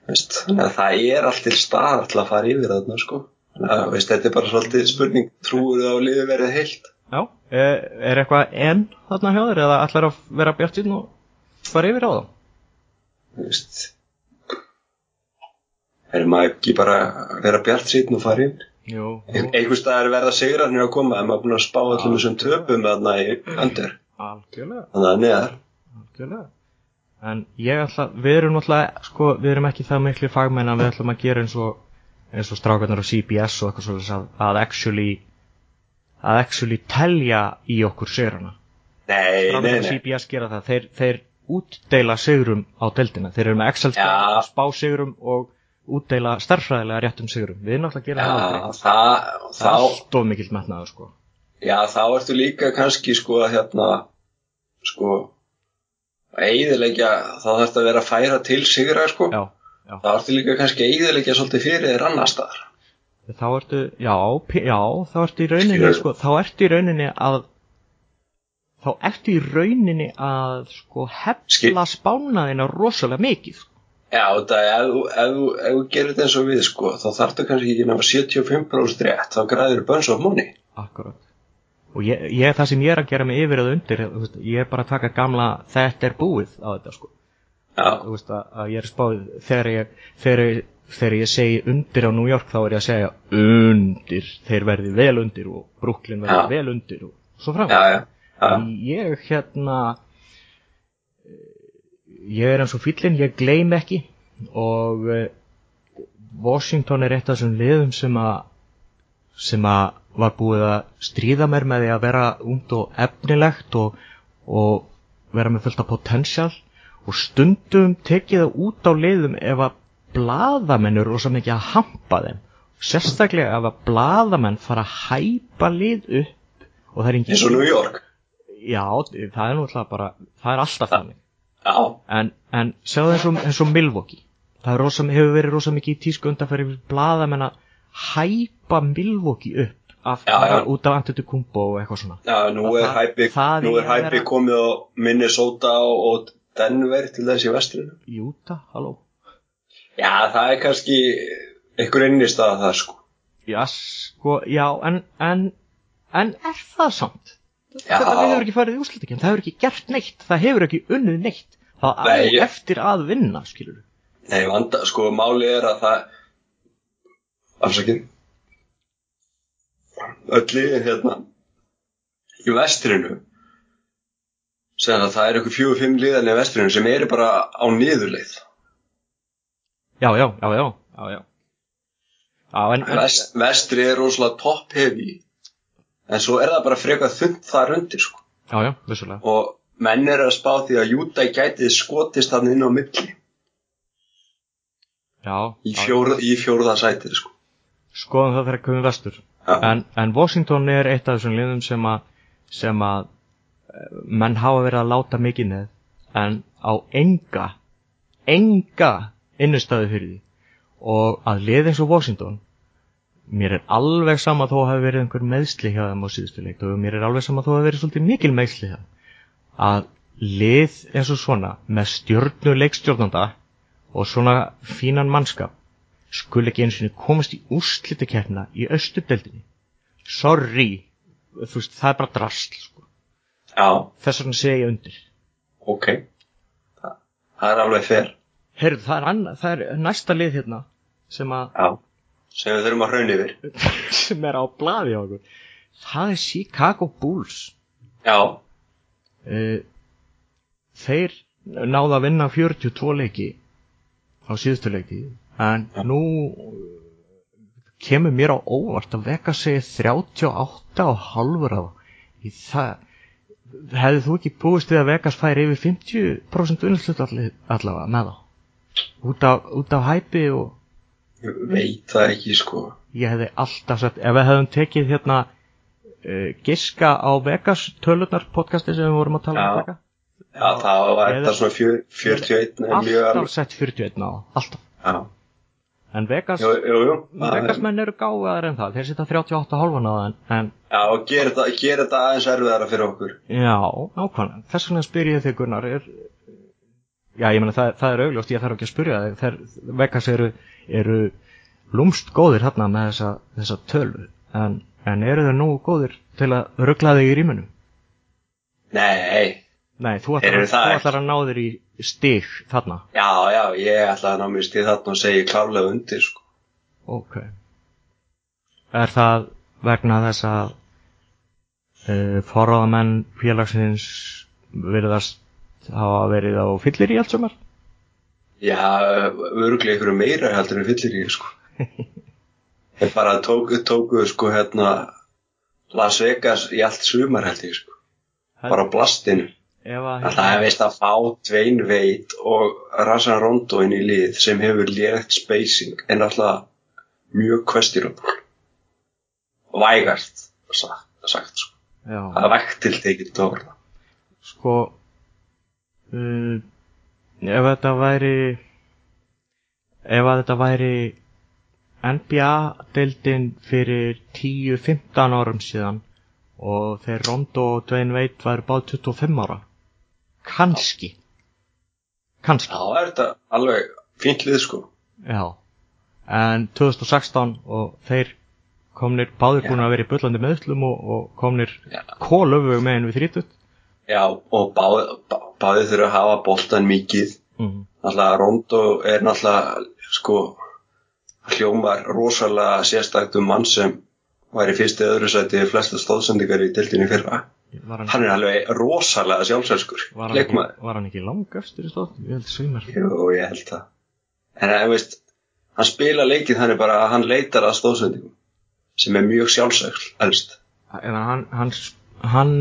Speaker 2: Veist, þannig að það er allt til stað til að fara yfir þarna sko. Þannig að veist, þetta er bara svolítið spurning trúur það á liðu verið heilt?
Speaker 1: Já. Er, er eitthvað enn þarna hjá þér eða ætlar að vera bjart síðan og bara yfir á þá?
Speaker 2: Þú veist er maður ekki bara að vera bjart síðan og fara yfir? Einhvers staðar verða sigrarnir að koma en maður er búin að spá öllum þessum töpum þarna í öndur
Speaker 1: algjörlega
Speaker 2: þannig að neðar
Speaker 1: Algjörlega. En ég ætla, við erum náttúrulega, sko, við erum ekki það miklu fagmenn að við ætlum að gera eins og, eins og strákarnar á CBS og eitthvað svolítið að, að actually, að actually telja í okkur sigrana.
Speaker 2: nei, nei,
Speaker 1: Strákarnar á
Speaker 2: nei
Speaker 1: CBS gera það, þeir, þeir útdeila sigrum á deildina. Þeir eru með Excel
Speaker 2: Já.
Speaker 1: spá sigrum og útdeila starffræðilega réttum sigrum. Við náttúrulega gera það
Speaker 2: já,
Speaker 1: aldrei.
Speaker 2: það,
Speaker 1: Það er
Speaker 2: þá
Speaker 1: allt of mikill metnaður, sko.
Speaker 2: já, þá ertu líka kannski sko að hérna sko að eyðileggja, þá þarf að vera að færa til sigra sko
Speaker 1: Já,
Speaker 2: þá ertu líka kannski að eyðileggja svolítið fyrir þér annar staðar
Speaker 1: Þá ertu, já, já, þá ertu í rauninni, sko, þá ertu í rauninni að, þá ertu í rauninni að, sko, hefla spánaðina rosalega mikið. sko.
Speaker 2: Já, þetta, ef, þú- ef, þú- ef þú gerir þetta eins og við, sko, þá þarftu kannski ekki nema 75% rétt, þá græður bunch of money.
Speaker 1: Akkurat. Og ég, ég, það sem ég er að gera mig yfir eða undir, þú veist, ég er bara að taka gamla, þetta er búið á þetta, sko.
Speaker 2: Já,
Speaker 1: Þú veist, að, að ég er spáð, þegar ég, þegar ég, þegar ég segi undir á New York, þá er ég að segja undir, þeir verði vel undir og Brooklyn verði
Speaker 2: Já.
Speaker 1: vel undir og svo fram.
Speaker 2: já, já, já,
Speaker 1: Ég hérna eh, ég er eins og fýllin, ég gleym ekki og eh, Washington er eitt af þessum liðum sem að sem að var búið að stríða mér með því að vera und og efnilegt og, og vera með fullt af potential og stundum tekið það út á liðum ef að blaðamenn eru rosa mikið að hampa þeim sérstaklega ef að blaðamenn fara að hæpa lið upp og það er
Speaker 2: eins og New York.
Speaker 1: Já, það er náttúrulega bara, það er alltaf þannig. En, en sjáðu eins og, eins og Milwaukee. Það rosa, hefur verið rosa mikið í tísku undanfæri fyrir blaðamenn að hæpa Milwaukee upp af,
Speaker 2: Já, já.
Speaker 1: út af Antetokounmpo og eitthvað svona.
Speaker 2: já, nú
Speaker 1: Það-
Speaker 2: er hæpi,
Speaker 1: það
Speaker 2: nú
Speaker 1: er
Speaker 2: er
Speaker 1: að
Speaker 2: hæpi
Speaker 1: vera-
Speaker 2: komið á Minnesota og, og Denver til þessi vestrinu.
Speaker 1: Júta, halló.
Speaker 2: Já, það er kannski einhver innistæða það, sko.
Speaker 1: Já, sko, já, en, en, en er það samt? Við hefur ekki farið í úrslitakinn, það hefur ekki gert neitt, það hefur ekki unnið neitt. Það á
Speaker 2: Nei, ég-
Speaker 1: eftir að vinna, skilur.
Speaker 2: Nei, vanda, sko, máli er að það, afsakið, öll liðin hérna í vestrinu, sem að það er eitthvað fjögur fimm liðan í vestrinu sem eru bara á niðurleið.
Speaker 1: Já, já, já, já, já, já. Já, en,
Speaker 2: Vest, vestri er rosalega top heavy, en svo er það bara frekar þund þar undir, sko.
Speaker 1: já, já, vissulega.
Speaker 2: Og menn er að spá því að Júta gæti skotist hann inn á milli
Speaker 1: Já,
Speaker 2: í,
Speaker 1: já.
Speaker 2: fjórða, í fjórða sætið, sko.
Speaker 1: skoðum það þegar komum vestur. En, en Washington er eitt af þessum liðum sem að, sem að eh, menn hafa verið að láta mikið með en á enga, enga innustæðu fyrir því. Og að lið eins og Washington, mér er alveg sama þó hafi verið einhver meðsli hjá þeim á síðustu leik og mér er alveg sama þó hafi verið svolítið mikil meðsli hjá. Að lið eins og svona með stjörnu leikstjórnanda og svona fínan mannskap skul ekki einu sinni komast í úrslitakeppna í austudeldinni sorry þú veist, það er bara drasl sko.
Speaker 2: já,
Speaker 1: þess vegna segja ég undir
Speaker 2: ok. Það, það er alveg fer.
Speaker 1: Heyrðu, það er, annað, það er næsta lið hérna sem, að,
Speaker 2: Já. Sem við þurfum að hraun yfir. [LAUGHS]
Speaker 1: sem er á blaði á okkur það er Chicago Bulls
Speaker 2: Já,
Speaker 1: uh, þeir náðu að vinna 42 leiki á síðustu leiki en nú uh, kemur mér á óvart að veka segja 38 og halvur á í það hefði þú ekki búist við að Vegas færi yfir 50% vinnuslut allavega með þá? Út af, út af hæpi og
Speaker 2: veit það ekki sko.
Speaker 1: ég hefði alltaf sagt ef við hefðum tekið hérna uh, giska á Vegas tölurnar podcasti sem við vorum að tala um taka
Speaker 2: Já, það var þetta svona fjör, 41 er mjög
Speaker 1: alltaf
Speaker 2: alveg.
Speaker 1: sett 41 á alltaf.
Speaker 2: Já,
Speaker 1: en Vegas,
Speaker 2: jú, jú, jú.
Speaker 1: Vegas menn eru gáðar en það þeir setja 38 hálfan á það en, en
Speaker 2: Já, og gera þetta, gera þetta aðeins erfiðara fyrir okkur.
Speaker 1: já, ákvæmlega, þess vegna spyr ég þig Gunnar er, já, ég meina það, það er augljóst, ég þarf ekki að spyrja þig þeir, Vegas eru, eru lúmst góðir hérna með þessa, þessa tölu en, en eru þeir nógu góðir til að ruggla þig í rýmunu?
Speaker 2: Nei,
Speaker 1: Nei, þú ætlar, þú ætlar að ná þér í stig þarna.
Speaker 2: Já, já, ég ætla að ná mér stíð þarna og segja klárlega undir sko.
Speaker 1: Ok. Er það vegna þess að uh, forráðamenn félagsins virðast hafa verið á fyllir í allt sumar?
Speaker 2: Já, öruglega ykkur meira heldur en fyllir ég sko. Þeir bara tóku, tóku sko hérna Las Vegas í allt sumar held ég sko. Bara á blastinu.
Speaker 1: Að,
Speaker 2: Það er veist að fá Dwayne Wade og Razan Rondo inn í lið sem hefur létt spacing en alltaf mjög questionable. Vægart sagt, sagt sko. Það er vægt til tekið tóra.
Speaker 1: sko, uh, ef þetta væri, ef þetta væri NBA-deildin fyrir 10-15 árum síðan og þeir Rondo og Dwayne Wade væri báð 25 ára kannski kannski,
Speaker 2: Já, er þetta alveg fínt lið sko.
Speaker 1: já en 2016 og þeir komnir báðir
Speaker 2: Já.
Speaker 1: búin að vera í bullandi meðslum og, og komnir kólöfug meginn við þrítut
Speaker 2: Já, og báð, bá, þurfa að hafa boltan mikið.
Speaker 1: mm.
Speaker 2: Náttúrulega Rondo er náttúrulega sko hljómar rosalega sérstakt um mann sem var í fyrstu öðru sæti flesta stóðsendingar í dildinni í fyrra.
Speaker 1: Hann,
Speaker 2: Hann er alveg rosalega sjálfselskur.
Speaker 1: var, hann var hann ekki langöfstur í stóð ég held svimar
Speaker 2: Jú, ég held það. En það, veist, hann spila leikið þannig bara að hann leitar að stóðsendingum sem er mjög sjálfsögl, elst.
Speaker 1: ef hann, hann, hann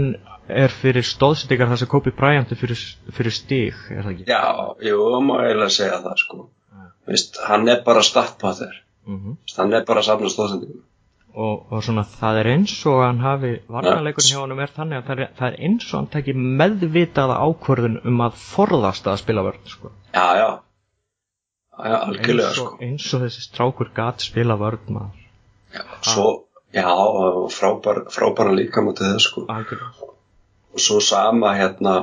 Speaker 1: er fyrir stóðsendingar þar sem Kobe Bryant er fyrir, fyrir stig er það ekki?
Speaker 2: Já, jú, má eiginlega segja það, sko.
Speaker 1: Já.
Speaker 2: Veist, hann er bara startpatter.
Speaker 1: Mm
Speaker 2: Hann er bara að safna stóðsendingum.
Speaker 1: Og, og svona það er eins og hann hafi varnarleikurinn hjá honum er þannig að það er, það er eins og hann tekir meðvitaða ákvörðun um að forðast að spila vörn sko.
Speaker 2: Já, já. Já, já, algjörlega,
Speaker 1: eins,
Speaker 2: sko.
Speaker 1: og, eins og þessi strákur gat spila vörn maður
Speaker 2: Svo, já, og frábær, frábæra líka mútið það, sko.
Speaker 1: algjörlega
Speaker 2: Og svo sama hérna,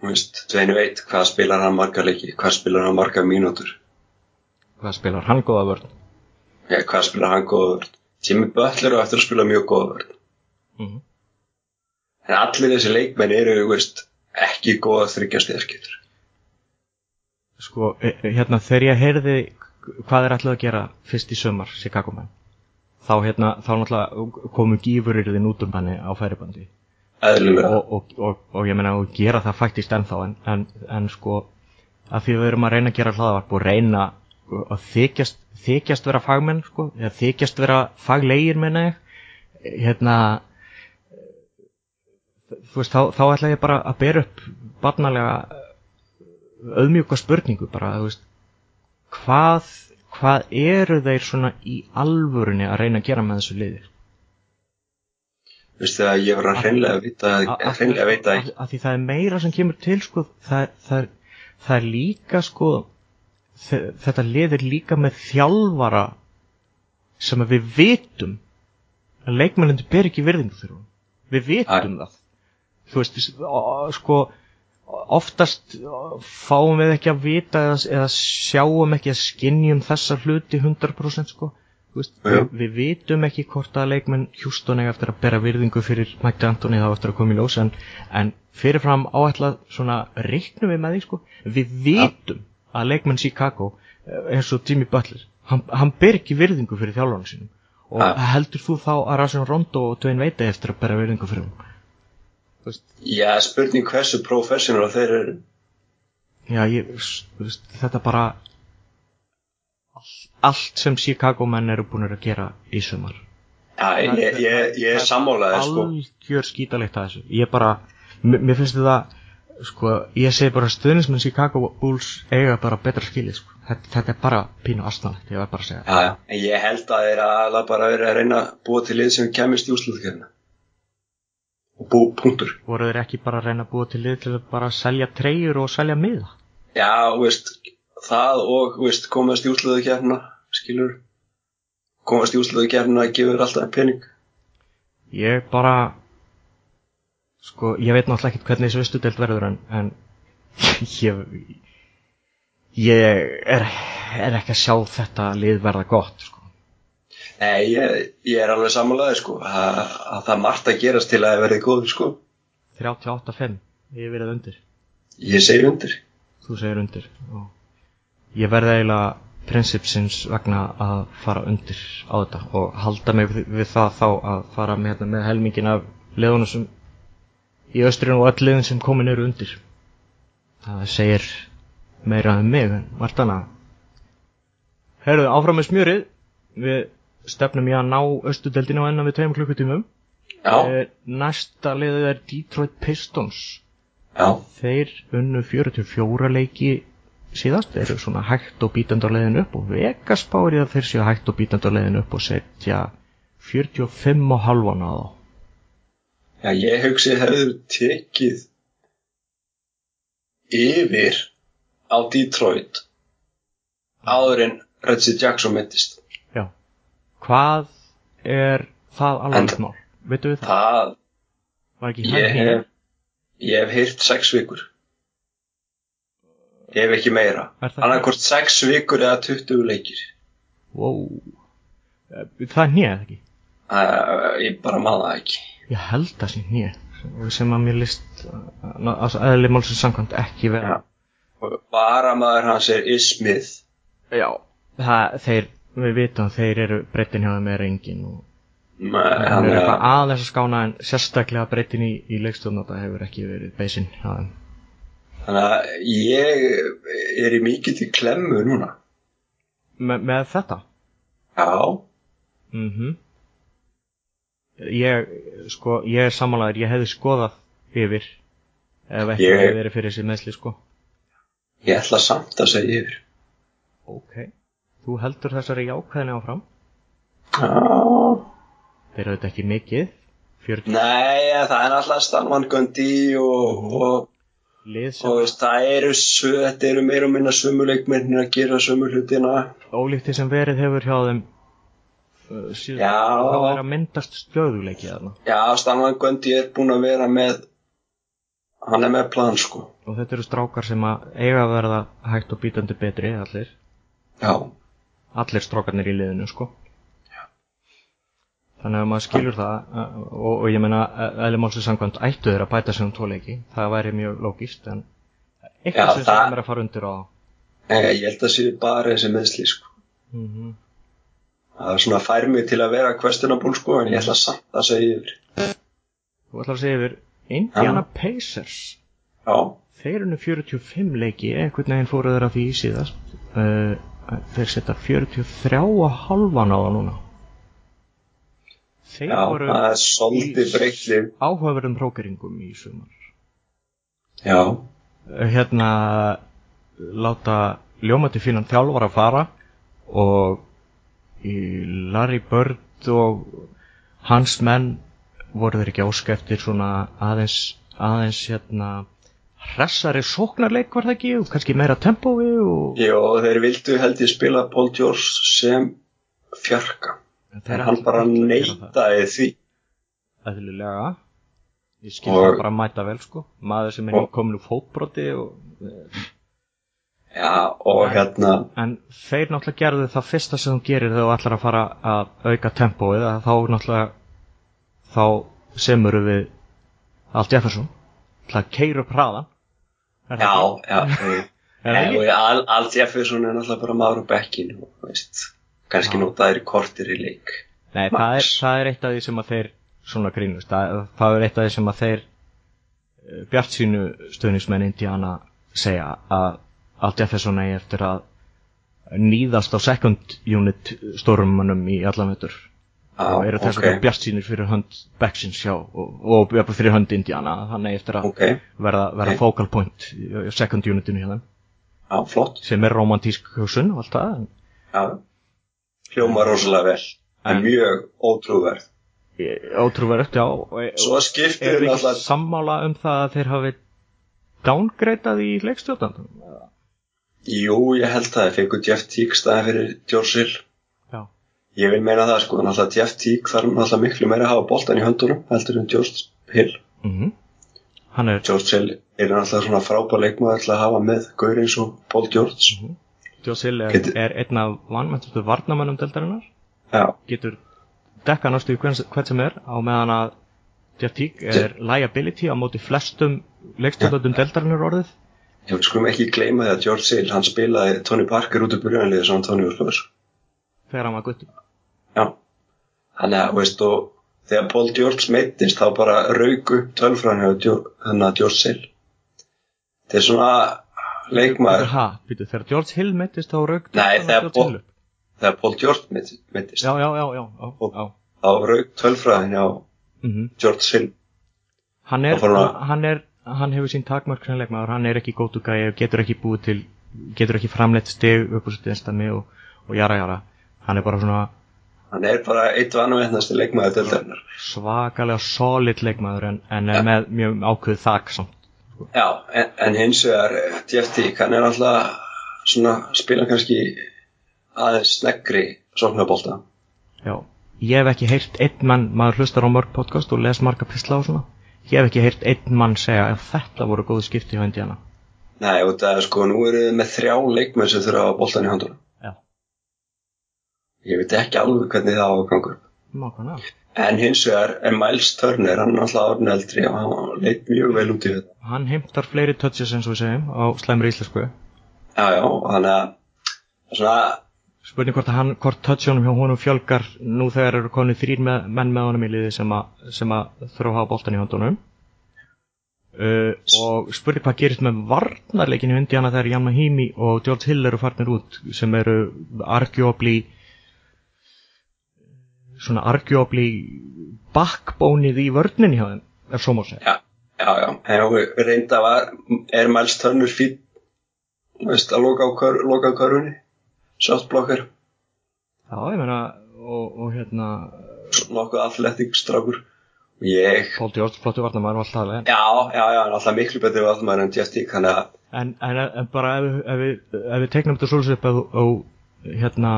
Speaker 2: þú veist, Dveinu veit hvað spilar hann marga leiki, hvað spilar hann marga mínútur,
Speaker 1: hvað spilar hann góða vörn
Speaker 2: ja, hvað spilar hann góða vörn. Jimmy Butler á eftir að spila mjög góða vörn.
Speaker 1: mm
Speaker 2: En allir þessi leikmenn eru, veist, ekki góða þryggjast eðskiptur.
Speaker 1: sko, e- e- hérna þegar ég heyrði hvað er alltaf að gera fyrst í sömar Chicago menn þá hérna, þá náttúrulega komu gífurirðin út um henni á færibandi
Speaker 2: Eðlilega.
Speaker 1: og, og, og, og ég meina að gera það faktist ennþá en, en, en sko að því við erum að reyna að gera hlaðvarp og reyna að þykjast, þykjast vera fagmenn sko, eða þykjast vera faglegir menna ég. Hérna þú veist, þá, þá ætla ég bara að bera upp barnalega auðmjúka spurningu bara, þú veist hvað, hvað eru þeir svona í alvörunni að reyna að gera með þessu liði?
Speaker 2: Veistu það, ég var að hreinlega vita,
Speaker 1: Af-
Speaker 2: hreinlega vita
Speaker 1: af því það er meira sem kemur til sko, það, það, það er líka sko, þetta lið er líka með þjálfara sem við vitum að leikmennandi ber ekki virðingu fyrir hún við vitum það. Þú veist, sko oftast fáum við ekki að vita eða, eða sjáum ekki að skinjum þessa hluti 100% sko. Veist, við, við vitum ekki hvort að leikmenn Hjúston eiga eftir að bera virðingu fyrir Mike D'Antoni þá eftir að koma í ljós en, en fyrirfram áætlað svona reiknum við með því sko. Við vitum að leikmenn Chicago eh, eins og Jimmy Butler hann, hann ber ekki virðingu fyrir þjálfarnu sínum og
Speaker 2: Ja.
Speaker 1: heldur þú þá að Rajon Rondo og Dwayne Wade eftir að bera virðingu fyrir hún
Speaker 2: Já, spurning hversu professional þeir eru.
Speaker 1: Já, ég, veist, þetta bara allt, allt sem Chicago menn eru búin að gera í sumar
Speaker 2: Já, ég, ég, ég, ég er sammálaðið, sko.
Speaker 1: algjör skítalegt að þessu ég bara, mér mér finnst þetta sko, ég segi bara stuðnismenn Chicago Bulls eiga bara betra skilið sko. þetta, þetta er bara pínu astanlegt ég verð bara að segja
Speaker 2: já. En ég held að þeir aðalega bara verið að reyna að búa til lið sem kemist í úsluðkefna. Og bú, punktur.
Speaker 1: voru þeir ekki bara að reyna að búa til lið til að bara selja treyjur og selja miða
Speaker 2: Já, veist, það og, veist, komast í úsluðkefna, skilur. Komast í úsluðkefna gefur alltaf pening.
Speaker 1: ég bara sko, ég veit náttúrulega ekkert hvernig þessu vistudelt verður en, en ég ég er, er ekki að sjá þetta lið verða gott sko.
Speaker 2: Nei, ég, ég er alveg sammálaðið, sko. Að, að það margt að gerast til að það verði góður, sko.
Speaker 1: 38-5 Ég verið undir
Speaker 2: Ég segi undir.
Speaker 1: Þú segir undir og ég verði eiginlega prinsipsins vegna að fara undir á þetta og halda mig við, við það þá að fara með, hérna, með helmingin af leðunum sem í austrinu og öll leðun sem komin eru undir. Það segir meira um mig en margt annað. Herðu, áfram með smjörið. Við stefnum í að ná austudeldinu á enna við tveim klukkutímum.
Speaker 2: Já,
Speaker 1: Eh, næsta liðið er Detroit Pistons.
Speaker 2: Já,
Speaker 1: þeir unnu 44 leiki síðast, þeir eru svona hægt og bítandi á leiðinu upp og Vegas ég að þeir séu hægt og bítandi á leiðinu upp og setja 45 og halvan á þá
Speaker 2: já, ég hugsi hefur tekið yfir á Detroit áður en Reggie Jackson mittist.
Speaker 1: Já. Hvað er það alveg
Speaker 2: En-
Speaker 1: mál? Veitu við það?
Speaker 2: Það,
Speaker 1: Var ekki
Speaker 2: ég hef, ég hef heyrt sex vikur. Ég hef ekki meira.
Speaker 1: Það
Speaker 2: Annarkvort sex vikur eða 20 leikir.
Speaker 1: Wow. Eh, Það er hnið ekki?
Speaker 2: Uh, ég bara maður það ekki.
Speaker 1: Ég held það sé og sem að mér list að eðli málsins samkvæmt ekki vera
Speaker 2: varamaður hans er Ismith.
Speaker 1: Já, það, þeir, við vitum að þeir eru breytin hjá þeim er engin og
Speaker 2: hann
Speaker 1: er eitthvað aðeins að skána en sérstaklega breytin í, í leikstjórnata hefur ekki verið beisinn.
Speaker 2: Þannig að ég er í mikið til klemmu núna.
Speaker 1: Me, með þetta?
Speaker 2: Já,
Speaker 1: Mhm. Ég, sko, ég er sammálaður, ég hefði skoðað yfir ef ekki
Speaker 2: Ég-
Speaker 1: hefði verið fyrir þessi meðsli, sko.
Speaker 2: ég ætla samt að segja yfir.
Speaker 1: Ok. Þú heldur þessari jákvæðinni áfram?
Speaker 2: Já,
Speaker 1: Þeir þetta ekki mikið. 40
Speaker 2: nei, það er alltaf Stanvan Gundi og, og, og veist, það eru, þetta eru meira og minna sömuleikmennir að gera sömu hlutina.
Speaker 1: ólíkt því sem verið hefur hjá þeim síðan,
Speaker 2: Já.
Speaker 1: þá er að myndast stöðuleiki þarna
Speaker 2: Já, Stanvan Gundi er búinn að vera með, hann er með plan sko.
Speaker 1: og þetta eru strákar sem að eiga að verða hægt og bítandi betri allir,
Speaker 2: Já,
Speaker 1: allir strákarnir í liðinu sko þannig að maður skilur það uh, og, og ég meina eðli málsins samkvæmt ættu þeir að bæta sig um tvo leiki það væri mjög lógist en
Speaker 2: Já,
Speaker 1: eitthvað sem
Speaker 2: það-
Speaker 1: sem er að fara undir á
Speaker 2: en ég held að sé bara þessi meðsli sko.
Speaker 1: mm -hmm.
Speaker 2: Það er svona fær mig til að vera questionable sko, en ég ætla samt að segja yfir.
Speaker 1: þú ætlar að segja yfir Indiana Pacers
Speaker 2: Já,
Speaker 1: Þeir eru nú 45 leiki, einhvern veginn fóru þeir að því í síðast. Uh, þeir setja 43 og halvan á það núna. Þeir
Speaker 2: já,
Speaker 1: voru
Speaker 2: er breytlið.
Speaker 1: áhugaverðum prókeringum í sumar.
Speaker 2: Já,
Speaker 1: Uh, hérna, láta ljómandi fínan þjálfar að fara og í Larry Bird og hans menn voru þeir ekki ásk eftir svona aðeins, aðeins hérna hressari sóknarleik var það ekki og kannski meira tempói og
Speaker 2: Jó, þeir vildu held ég spila Paul George sem fjarka. En hann bara neitaði því.
Speaker 1: eðlilega ég skil
Speaker 2: Og-
Speaker 1: bara að mæta vel sko maður sem er
Speaker 2: Og-
Speaker 1: nýkomin úr fótbroti og,
Speaker 2: Já, og hérna,
Speaker 1: en þeir náttúrulega gerðu það fyrsta sem þú gerir þegar þú ætlar að fara að auka tempóið að þá náttúrulega þá semur við allt Jefferson það keir upp hraðan
Speaker 2: já, [LAUGHS] já,
Speaker 1: Er það
Speaker 2: Nei,
Speaker 1: ekki?
Speaker 2: og Al, Al Jefferson er náttúrulega bara maður á bekkinu, kannski notaðir kortir í leik.
Speaker 1: Nei, það er, það er eitt af því sem að þeir svona grínust, það, það er eitt af því sem að þeir bjart sínu stöðnismenn Indiana segja að allt Jefferson eigi eftir að nýðast á second unit stórumannum í allan vettur
Speaker 2: Já,
Speaker 1: og eru þess
Speaker 2: ok,
Speaker 1: að bjart sínir fyrir hönd Becksins hjá og, og fyrir hönd Indiana. Þannig eigi eftir að
Speaker 2: ok,
Speaker 1: verða, verða
Speaker 2: Ok.
Speaker 1: focal point second unitinu hjá þeim.
Speaker 2: Já, flott,
Speaker 1: sem er romantísk hugsun og allt það
Speaker 2: já, hljóma rosalega vel, en mjög ótrúverð.
Speaker 1: ótrúverðt, já og,
Speaker 2: Svo skiptir
Speaker 1: Er ekki
Speaker 2: náttúrulega,
Speaker 1: sammála um það að þeir hafi downgreitað í leikstjóðan?
Speaker 2: Jú, ég held það, ég fengur Jeff Teague staðið fyrir Hill.
Speaker 1: Já.
Speaker 2: Ég vil meina það, sko, náttúrulega Jeff Teague þarf náttúrulega miklu meira að hafa boltan í höndunum, heldur en Hill.
Speaker 1: Mm Hann er,
Speaker 2: Hill er náttúrulega svona frábær leikmaður að hafa með gaur eins og Paul George.
Speaker 1: Josil er,
Speaker 2: Getur-
Speaker 1: er einn af vanmæntustu varnamönnum deltarinnar.
Speaker 2: Já,
Speaker 1: Getur dekka í hvern, hvern sem er á meðan að Jeff Teague er liability á móti flestum leikstjórnum deltarinn er orðið
Speaker 2: Ég skulum ekki gleyma því að George Sale, hann spilaði Tony Parker út í byrjanliði sem Tony Spurs.
Speaker 1: þegar hann var gutt
Speaker 2: Já. Þannig að, veist, og þegar Paul George meittist, þá bara rauk upp tölfræðan hjá hennar George Sale. Þetta er svona leikmaður.
Speaker 1: ha, býtu, þegar George Hill meittist þá rauk
Speaker 2: Nei,
Speaker 1: George
Speaker 2: þegar Paul,
Speaker 1: Hill upp.
Speaker 2: þegar Paul George meitt- meittist,
Speaker 1: já, já, já, já, já, já.
Speaker 2: þá rauk tölfræðan hjá
Speaker 1: Mm
Speaker 2: George Hill.
Speaker 1: hann er,
Speaker 2: hann-
Speaker 1: hann er hann hefur sín takmörk sem leikmaður, hann er ekki gótu gæi getur ekki búið til, getur ekki framleitt steg upp á sitt einstami og, og jara jara, hann er bara svona
Speaker 2: Hann er bara eitt vanvetnasti leikmaður töldarinnar.
Speaker 1: svakalega solid leikmaður en, en er með mjög ákveð þak samt.
Speaker 2: Já, en, en hins vegar eh, Jeff Teague, hann er alltaf svona, spila kannski aðeins sneggri sóknarbólta.
Speaker 1: Já, ég hef ekki heyrt einn mann, maður hlustar á mörg podcast og les marga pistla og svona ég hef ekki heyrt einn mann segja ef þetta voru góðu skipti hjá Indiana
Speaker 2: Nei, það er sko, nú eru þið með þrjá leikmenn sem þurfa að boltan í handunum.
Speaker 1: Já.
Speaker 2: Ég veit ekki alveg hvernig það á að gangur.
Speaker 1: Mákvæmlega
Speaker 2: En hins vegar er Miles Turner, hann er alltaf orðin eldri og hann leit mjög vel út í þetta.
Speaker 1: Hann heimtar fleiri touches eins og við segjum á slæmri íslensku
Speaker 2: Já, já, hann er svona,
Speaker 1: Spurning hvort, hann, hvort touchjónum hjá honum fjölgar nú þegar eru konið þrýr með, menn með honum í liði sem að, sem að hafa boltan í höndunum. Uh, og spurning hvað gerist með varnarleikinu hundi hana þegar Jan Mahimi og George Hill eru farnir út sem eru arguably svona arguably backbónið í vörninni hjá þeim ef svo má segja.
Speaker 2: Já, já, en reynda var, er Miles Turner fín, veist, að loka á, kör, loka á körfunni, shotblocker,
Speaker 1: Já, ég meina og, og hérna
Speaker 2: nokkuð athletic strákur. Og ég,
Speaker 1: Paul George, flottu varnarmæður og allt það en,
Speaker 2: já, já, já, alltaf miklu betri varðmaður en Jeff er að,
Speaker 1: en, en, en bara ef, ef, við, ef við teiknum þetta svolítið upp og, og hérna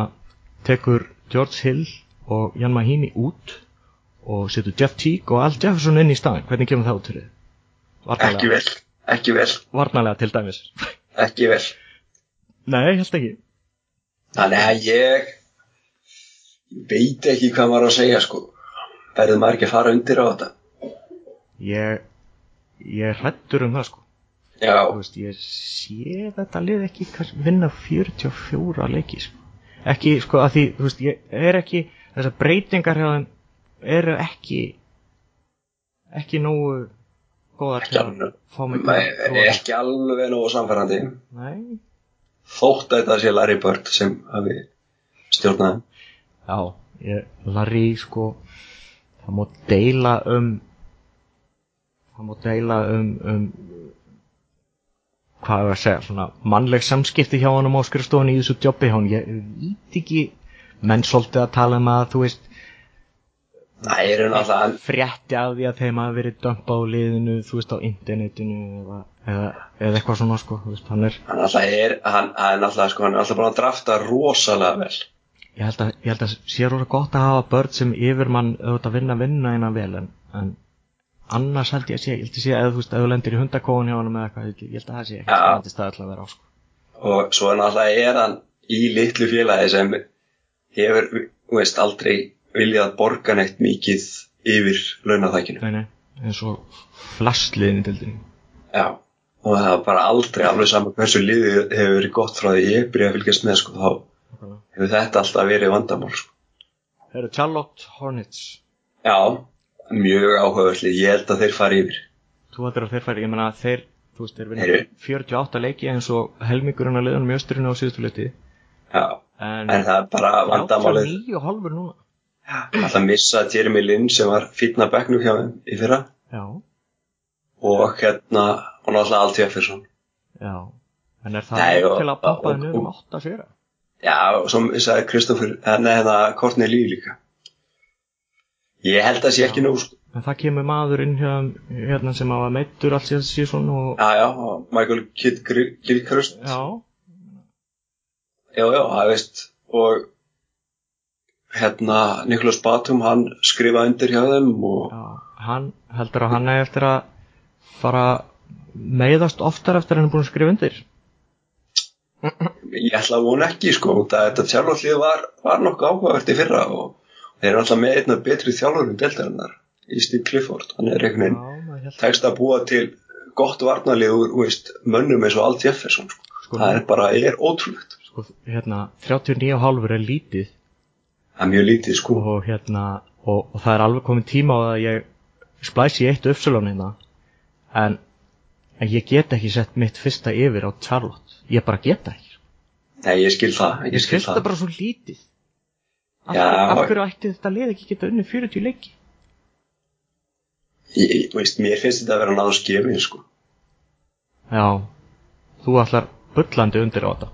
Speaker 1: tekur George Hill og Jan Mahimi út og setur Jeff Teague og Al Jefferson inn í staðin hvernig kemur það út fyrir þið?
Speaker 2: ekki vel, ekki vel,
Speaker 1: varnarlega til dæmis
Speaker 2: ekki vel.
Speaker 1: Nei, ég held ekki
Speaker 2: Þannig að ég veit ekki hvað maður að segja sko. Verður maður ekki að fara undir á þetta?
Speaker 1: Ég, ég hrættur um það sko
Speaker 2: Já,
Speaker 1: veist, ég sé þetta lið ekki vinna 44 leiki sko. ekki, sko, að því veist, er ekki, þessar breytingar hjá þeim eru ekki ekki nógu góðar
Speaker 2: ekki alveg nógu samfærandi.
Speaker 1: Nei,
Speaker 2: Þótt að þetta sé Larry Bird sem hafi stjórnaði.
Speaker 1: já, ég, Larry sko það má deila um það má deila um, um hvað er að segja, svona mannleg samskipti hjá honum á skrifstofunni í þessu jobbi hjá hann, ég veit ekki menn svolítið að tala um að þú veist
Speaker 2: Það er náttúrulega, hann-
Speaker 1: frétti af því að þeim hafi verið dömpað á liðinu, þú veist, á internetinu eða, eða, eða eitthvað svona sko, veist, hann er
Speaker 2: hann alltaf er, hann, hann náttúrulega sko, hann er alltaf búin að drafta rosalega vel.
Speaker 1: ég held að, ég held að sé rosa gott að hafa börn sem yfirmann auðvitað vinna vinna innan vel en, en annars held ég að sé, ég held að sé að þú veist, ef þú lendir í hundakóðun hjá honum eða eitthvað, ég, held að það sé stað alltaf að vera á sko.
Speaker 2: Og svo er náttúrulega í aldrei viljað borga neitt mikið yfir
Speaker 1: nei, eins og flastliðin til dæmi.
Speaker 2: Já, og það var bara aldrei alveg saman hversu liðið hefur verið gott frá því ég byrja að fylgjast með, sko, þá hefur þetta alltaf verið vandamál, sko.
Speaker 1: Herru, Charlotte Hornets,
Speaker 2: Já, mjög áhugaverðli, ég held að þeir fari yfir.
Speaker 1: þú heldur að þeir færi, ég meina að þeir, þú veist, þeir
Speaker 2: Heyrðu.
Speaker 1: 48 leiki eins og helmingurinn að liðunum í östurinu á síðustu leiti,
Speaker 2: Já,
Speaker 1: en,
Speaker 2: en það er bara vandamálið
Speaker 1: 39 og halvur núna.
Speaker 2: Alltaf missa Jeremy Lin sem var fýtna bekknum hjá þeim í fyrra
Speaker 1: Já,
Speaker 2: og hérna, og náttúrulega Alt Jefferson.
Speaker 1: já, en er það
Speaker 2: Nei, og-
Speaker 1: til að pappa
Speaker 2: og-
Speaker 1: þið niður um
Speaker 2: og-
Speaker 1: 8 sér?
Speaker 2: Já, og svo sagði Kristoffer, nei, hérna, Courtney Lee líka. Ég held að sé ekki nóg, sko.
Speaker 1: En það kemur maður inn hjá, hérna sem hafa meittur allt síðan síðan og,
Speaker 2: Já, já, Michael Kidd Gilchrist.
Speaker 1: já,
Speaker 2: Já, já, það veist og hérna Niklas Batum, hann skrifaði undir hjá þeim og
Speaker 1: já, hann heldur að hann er eftir að fara meiðast oftar eftir hann er búin að skrifa undir.
Speaker 2: ég ætla að vona ekki sko, þetta þjálfarlið var, var nokkuð áhugavert í fyrra og þeir eru alltaf með einna betri þjálfurum deltarinnar í Steve Clifford, hann er einhvern veginn tekst að búa til gott varnalið úr, mönnum eins og Alt Jefferson, sko.
Speaker 1: Sko,
Speaker 2: Það er bara, er ótrúlegt.
Speaker 1: sko, hérna, 39,5 er lítið
Speaker 2: Það er mjög lítið, sko.
Speaker 1: og hérna, og, og það er alveg komin tíma á að ég splæsi eitt uppsölun hérna en, en ég get ekki sett mitt fyrsta yfir á Charlotte ég bara get það ekki
Speaker 2: Nei, ég skil það, ég
Speaker 1: ég
Speaker 2: skil það.
Speaker 1: bara svo lítið af,
Speaker 2: Já.
Speaker 1: af hverju ætti þetta lið ekki geta unni 40 leiki
Speaker 2: Ég, veist, mér finnst þetta að vera náðu skefin, sko.
Speaker 1: já, þú ætlar bullandi undir á þetta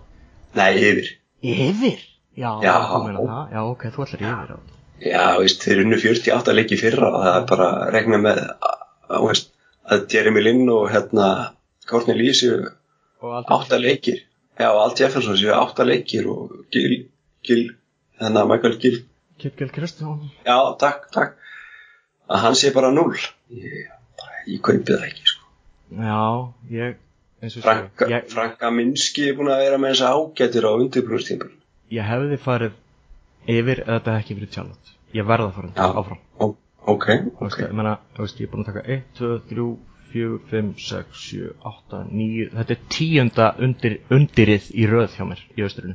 Speaker 2: Nei, yfir.
Speaker 1: yfir? Já,
Speaker 2: Já.
Speaker 1: já ok, þú ætlar yfir á
Speaker 2: Já, veist, þeir unnu 48 leiki fyrra og það er bara að regna með, að, veist, að Jeremy Lin og hérna, Courtney Lee séu
Speaker 1: og aldrei
Speaker 2: átta leikir. Já, Alt Jefferson séu átta leikir og Gil, Gil, hérna, Michael Gil.
Speaker 1: Kitgel Kristján
Speaker 2: Já, takk, takk. Að hann sé bara null. Ég, bara, ég kaupi það ekki, sko.
Speaker 1: já, ég
Speaker 2: Franka,
Speaker 1: ég,
Speaker 2: Franka Minski er búin að vera með þessa ágættir á undirbúrstímpul.
Speaker 1: Ég hefði farið yfir eða þetta ekki verið Charlotte ég verða að fara
Speaker 2: Já.
Speaker 1: áfram.
Speaker 2: Ok, ok.
Speaker 1: veist, ég meina, þú veist, ég er búin að taka 1, 2, 3, 4, 5, 6, 7, 8, 9 þetta er tíunda undir, undirið í röð hjá mér í austrinu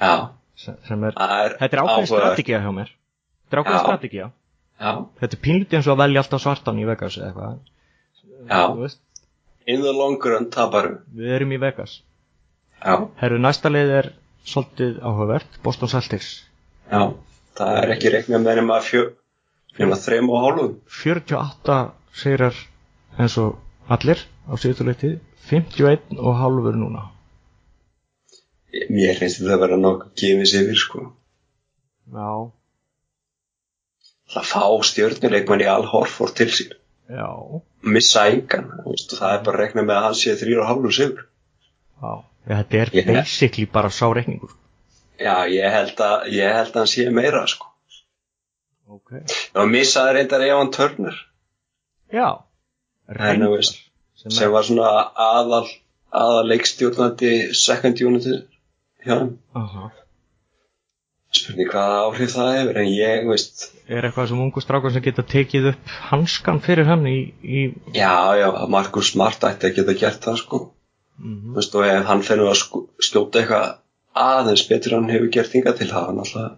Speaker 2: Já,
Speaker 1: sem er,
Speaker 2: er
Speaker 1: þetta er ákveðin strategía hjá mér. Þetta er ákveðin
Speaker 2: Já.
Speaker 1: strategía.
Speaker 2: Já,
Speaker 1: þetta er pínlítið eins og að velja alltaf svartan í Vegas eða eitthvað.
Speaker 2: In the long run taparu.
Speaker 1: við erum í Vegas.
Speaker 2: Já,
Speaker 1: herru, næsta leið er svolítið áhugavert Boston Celtics
Speaker 2: já. Það er ekki reiknað með nema fjö, nema þreim og hálfum.
Speaker 1: 48 sigrar eins og allir á síðustu leitið 51 og hálfur núna
Speaker 2: Mér finnst þetta að vera nokkuð gefið sér yfir, sko.
Speaker 1: já,
Speaker 2: Það fá stjörnuleikmann í Al Horford til sín.
Speaker 1: já
Speaker 2: Missa engan. það er bara reiknað með að hann sé þrýr og hálfum sigur.
Speaker 1: Já, þetta er
Speaker 2: Ég-
Speaker 1: basically bara sá reikningur.
Speaker 2: Já, ég held að, ég held að hann sé meira, sko.
Speaker 1: Ok.
Speaker 2: Og missaði reyndar Evan Turner.
Speaker 1: Já.
Speaker 2: Veist,
Speaker 1: sem
Speaker 2: sem
Speaker 1: er,
Speaker 2: var svona aðal, aðal leikstjórnandi second unit hjá hann.
Speaker 1: aha,
Speaker 2: Spurning hvaða áhrif það hefur, en ég, veist,
Speaker 1: er eitthvað sem ungu strákar sem geta tekið upp hanskan fyrir hann í, í
Speaker 2: já, já, Markus Smart ætti að geta gert það, sko.
Speaker 1: Mm
Speaker 2: Þú veist, og ef hann finnur að sko- skjóta eitthvað aðeins betur en hann hefur gert hingað til það, alltaf,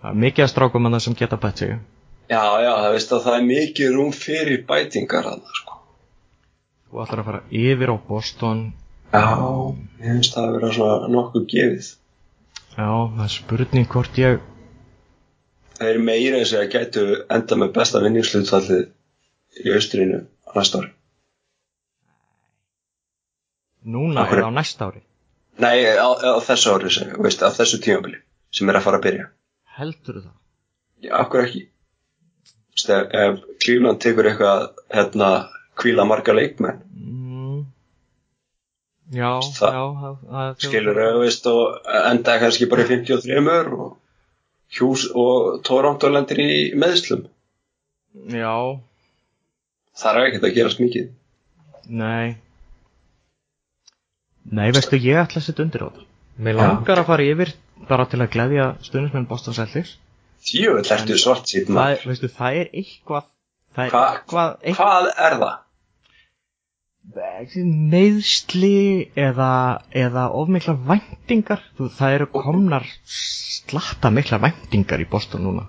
Speaker 1: það er mikið að strákum hann sem geta bætt sig.
Speaker 2: já, já, það veist að það er mikið rúm fyrir bætingar hann, sko.
Speaker 1: Þú ætlar að fara yfir á Boston.
Speaker 2: Já, ég finnst það að vera svona nokkuð gefið.
Speaker 1: Já, það er spurning hvort ég,
Speaker 2: Það er meira eins og að gætu enda með besta vinningslutfallið í austrinu á næsta ári.
Speaker 1: Núna
Speaker 2: hverju?
Speaker 1: eða á næsta ári,
Speaker 2: Nei, á, á þessu ári, veist, á þessu tímabili sem er að fara að byrja.
Speaker 1: heldur það?
Speaker 2: Já, akkur ekki. Veist, ef, Cleveland tekur eitthvað, hérna, kvíla marga leikmenn,
Speaker 1: Mm. Já,
Speaker 2: Það-
Speaker 1: já, það,
Speaker 2: skilur þau, veist, og enda kannski bara í 53 og Hughes og Toronto lendir í meðslum.
Speaker 1: Já,
Speaker 2: Það er ekkert að gerast mikið.
Speaker 1: nei. Nei, veistu, ég ætla að setja undir á það. Mér langar að fara yfir bara til að gleðja stundismenn Boston Celtics.
Speaker 2: Tíu, ertu svart sítt
Speaker 1: Það, veistu, það er eitthvað, það er
Speaker 2: Hva-
Speaker 1: eitthvað, eitthvað
Speaker 2: Hvað er það?
Speaker 1: meðsli eða, eða ofmiklar væntingar. Þú, það eru komnar slatta miklar væntingar í Boston núna.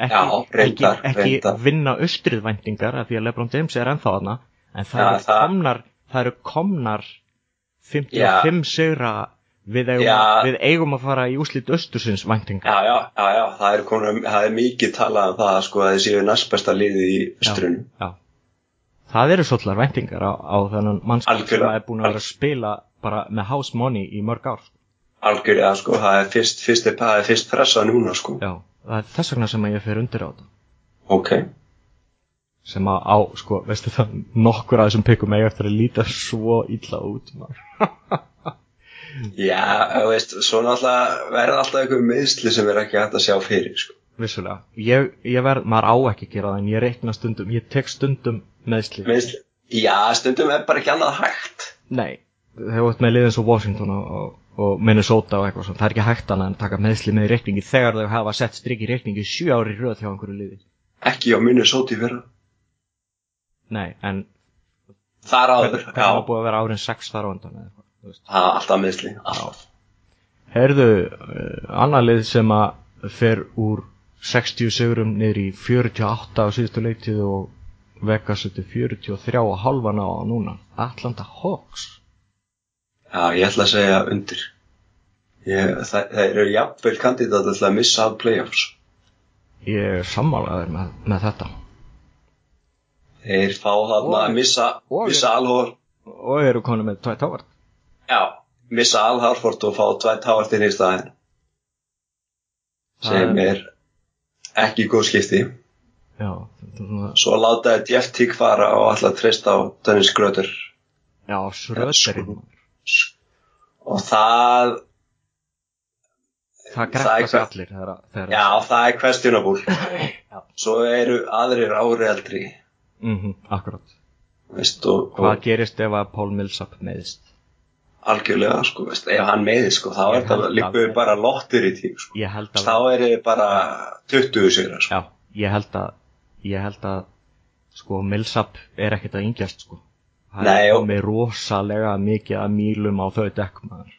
Speaker 1: Ekki,
Speaker 2: Já, reyndar,
Speaker 1: ekki, ekki
Speaker 2: reyndar.
Speaker 1: vinna austrið væntingar af því að LeBron James er ennþá þarna en það,
Speaker 2: Já,
Speaker 1: eru,
Speaker 2: það-
Speaker 1: komnar, það eru komnar 55 sigra við eigum,
Speaker 2: Já.
Speaker 1: við eigum að fara í úslit austursins væntingar
Speaker 2: Já, já, já, já, það er, komin, það er mikið talað um það sko að þið séu næst besta liðið í östrunum.
Speaker 1: Já. Það eru svolítlar væntingar á, á þennan mannskap sem er búin að vera að spila bara með house money í mörg ár.
Speaker 2: Algjörlega, sko, það er fyrst, fyrst, það fyrst pressa núna, sko.
Speaker 1: Já, það er þess vegna sem að ég fer undir á þetta.
Speaker 2: Ok,
Speaker 1: Sem að á, sko, veistu það, nokkur af þessum pikum eiga eftir að líta svo illa út. maður. [LAUGHS]
Speaker 2: já, veist, svo náttúrulega verða alltaf einhver meðsli sem er ekki hægt að sjá fyrir, sko.
Speaker 1: Vissulega. Ég, ég verð, maður á ekki að gera það en ég reikna stundum, ég tek stundum meðsli.
Speaker 2: Meðsli, já, stundum er bara ekki annað hægt.
Speaker 1: Nei, þegar þú ert með liðin svo Washington og, og, og Minnesota og eitthvað svona, það er ekki hægt annað en taka meðsli með í reikningi þegar þau hafa sett strik í reikningi sjö ári í röð hjá einhverju liði.
Speaker 2: Ekki á minni sóti fyrra.
Speaker 1: Nei, en
Speaker 2: þar áður,
Speaker 1: hvernig var búið að vera árin 6 þar á undan eða? Eitthvað, þú veist.
Speaker 2: það er alltaf alltaf,
Speaker 1: Herðu, uh, annað lið sem að fer úr 60 sigurum niður í 48 á síðustu leiktið og Vegas þetta 43 og halvan á núna. Atlanta Hawks.
Speaker 2: Já, ég ætla að segja undir. Ég, það, það eru jafnvel kandidat að missa af playoffs.
Speaker 1: Ég er sammálaður með, með þetta
Speaker 2: þeir fá þarna að missa, missa alhor
Speaker 1: og eru konum með Dwight Howard
Speaker 2: já, missa Al Harford og fá Dwight Howard inn í staðin sem er ekki góð skipti.
Speaker 1: Já, svona
Speaker 2: svo látaði Jeff Tick fara og alltaf treysta á Dennis Gröter
Speaker 1: Já, sröðurinn
Speaker 2: og það
Speaker 1: Það
Speaker 2: Það
Speaker 1: greppa sig
Speaker 2: hvað-
Speaker 1: allir þegar, þegar
Speaker 2: já, það er questionable [LAUGHS] svo eru aðrir ári eldri
Speaker 1: mm Akkurat
Speaker 2: veist, og,
Speaker 1: Hvað
Speaker 2: og
Speaker 1: gerist ef að Paul Millsap meðist?
Speaker 2: algjörlega sko, veist, ef hann meði sko, þá er það
Speaker 1: að-
Speaker 2: bara lottir í tík sko. Þá er þið bara 20 sér sko.
Speaker 1: Já, ég held að ég held að sko Millsap er ekkert að yngjast sko Það
Speaker 2: Nei,
Speaker 1: er komið rosalega mikið að mýlum á þau dekkmaður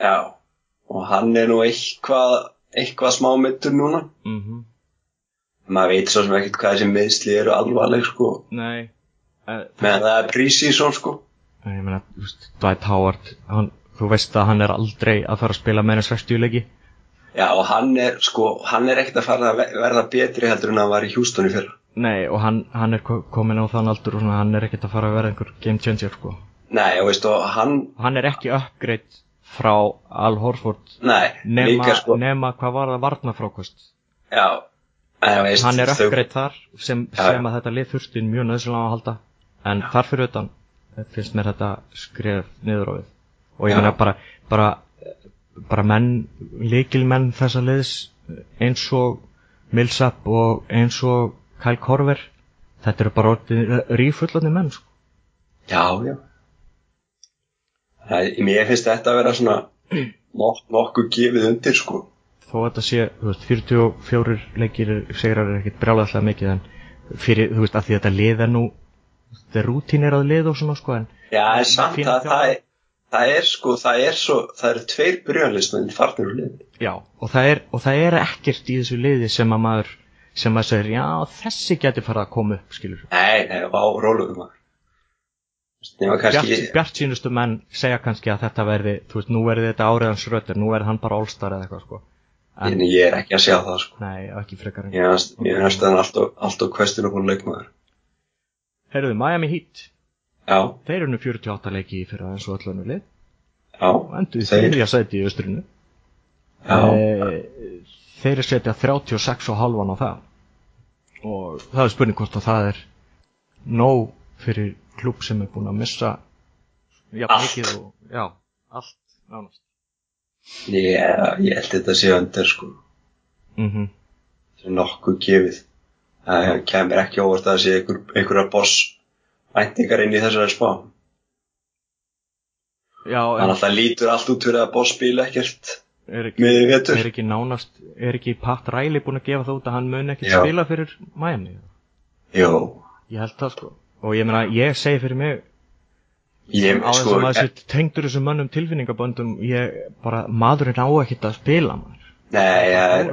Speaker 2: já, og hann er nú eitthvað eitthvað smá mittur núna
Speaker 1: mm
Speaker 2: maður veit svo sem ekkert hvað þessi meðsli eru alvarleg sko,
Speaker 1: Nei. Uh,
Speaker 2: meðan það er prísísón sko.
Speaker 1: Ég meina, þú veist, Dwight Howard hann, þú veist að hann er aldrei að fara að spila meira en 60 leiki.
Speaker 2: Já, og hann er sko, hann er ekkert að fara að ve- verða betri heldur en hann var í Houston í fyrra.
Speaker 1: Nei, og hann, hann er ko- kominn á þann aldur og svona, hann er ekkert að fara að vera einhver game changer sko.
Speaker 2: Nei, og veist, og hann
Speaker 1: Hann er ekki upgrade frá Al Horford
Speaker 2: nei,
Speaker 1: nema,
Speaker 2: líka sko.
Speaker 1: nema hvað var það varnafrákost
Speaker 2: já, veist
Speaker 1: hann er uppgreitt þar sem, sem að þetta lið þurfti mjög nöðsynlega að halda en þar fyrir utan eh, finnst mér þetta skref niður á við og ég meina bara bara, bara menn, líkilmenn þessa liðs eins og Millsap og eins og Kyle Korver þetta eru bara rífullandi menn sko.
Speaker 2: Já, já. Það, mér finnst þetta að vera svona [CLEARS THROAT] nok nokkuð gefið undir, sko.
Speaker 1: Þó að þetta sé, þú veist, 44 leikir segrar er ekkert brjálæðslega mikið en fyrir, þú veist, að því að þetta lið er nú þetta er rútínerað lið og svona sko en
Speaker 2: Já, en samt að það er, það er sko, það er svo, það eru tveir byrjanlistmenn farnir úr liði.
Speaker 1: Já, og það, er, og það er ekkert í þessu liði sem að maður sem að segir, já, þessi getur farið að koma upp, skilur.
Speaker 2: Nei, nei, á róluðum maður. Kannski,
Speaker 1: Bjart, sínustu menn segja kannski að þetta verði, þú veist, nú verði þetta áriðans rötur, nú verði hann bara allstar eða eitthvað, sko.
Speaker 2: En ég er ekki að sjá það, sko.
Speaker 1: Nei, ekki frekar en.
Speaker 2: Ég finnst- Mér finnst það alltaf, alltaf questionable leikmaður.
Speaker 1: Heyrðu, Miami Heat,
Speaker 2: Já,
Speaker 1: þeir eru nú 48 leiki í fyrra eins og öllunum lið,
Speaker 2: já,
Speaker 1: og endur
Speaker 2: Þeir-
Speaker 1: þeir því að setja í austrinu.
Speaker 2: já,
Speaker 1: Eh, þeir eru setja 36 og halvan á það. Og það er spurning hvort að það er nóg fyrir klúb sem er búin að missa
Speaker 2: Allt.
Speaker 1: mikið og, já, allt nánast.
Speaker 2: Ég, ég held þetta sé undir, sko.
Speaker 1: Mm
Speaker 2: Það er nokkuð gefið. Það kemur ekki óvart að það sé einhver, einhverja boss væntingar inn í þessari spá.
Speaker 1: Já,
Speaker 2: Þannig að það lítur allt út fyrir að boss spila ekkert
Speaker 1: er ekki,
Speaker 2: með í vetur.
Speaker 1: er ekki nánast, er ekki Pat Riley búin að gefa það út að hann mun ekki
Speaker 2: Já.
Speaker 1: spila fyrir Miami?
Speaker 2: Jó,
Speaker 1: Ég held það sko. Og ég meina, ég segi fyrir mig,
Speaker 2: ég,
Speaker 1: á þess
Speaker 2: sko,
Speaker 1: að maður sé tengdur þessum mönnum tilfinningaböndum, ég bara, maðurinn á ekkert að spila maður.
Speaker 2: nei, það er,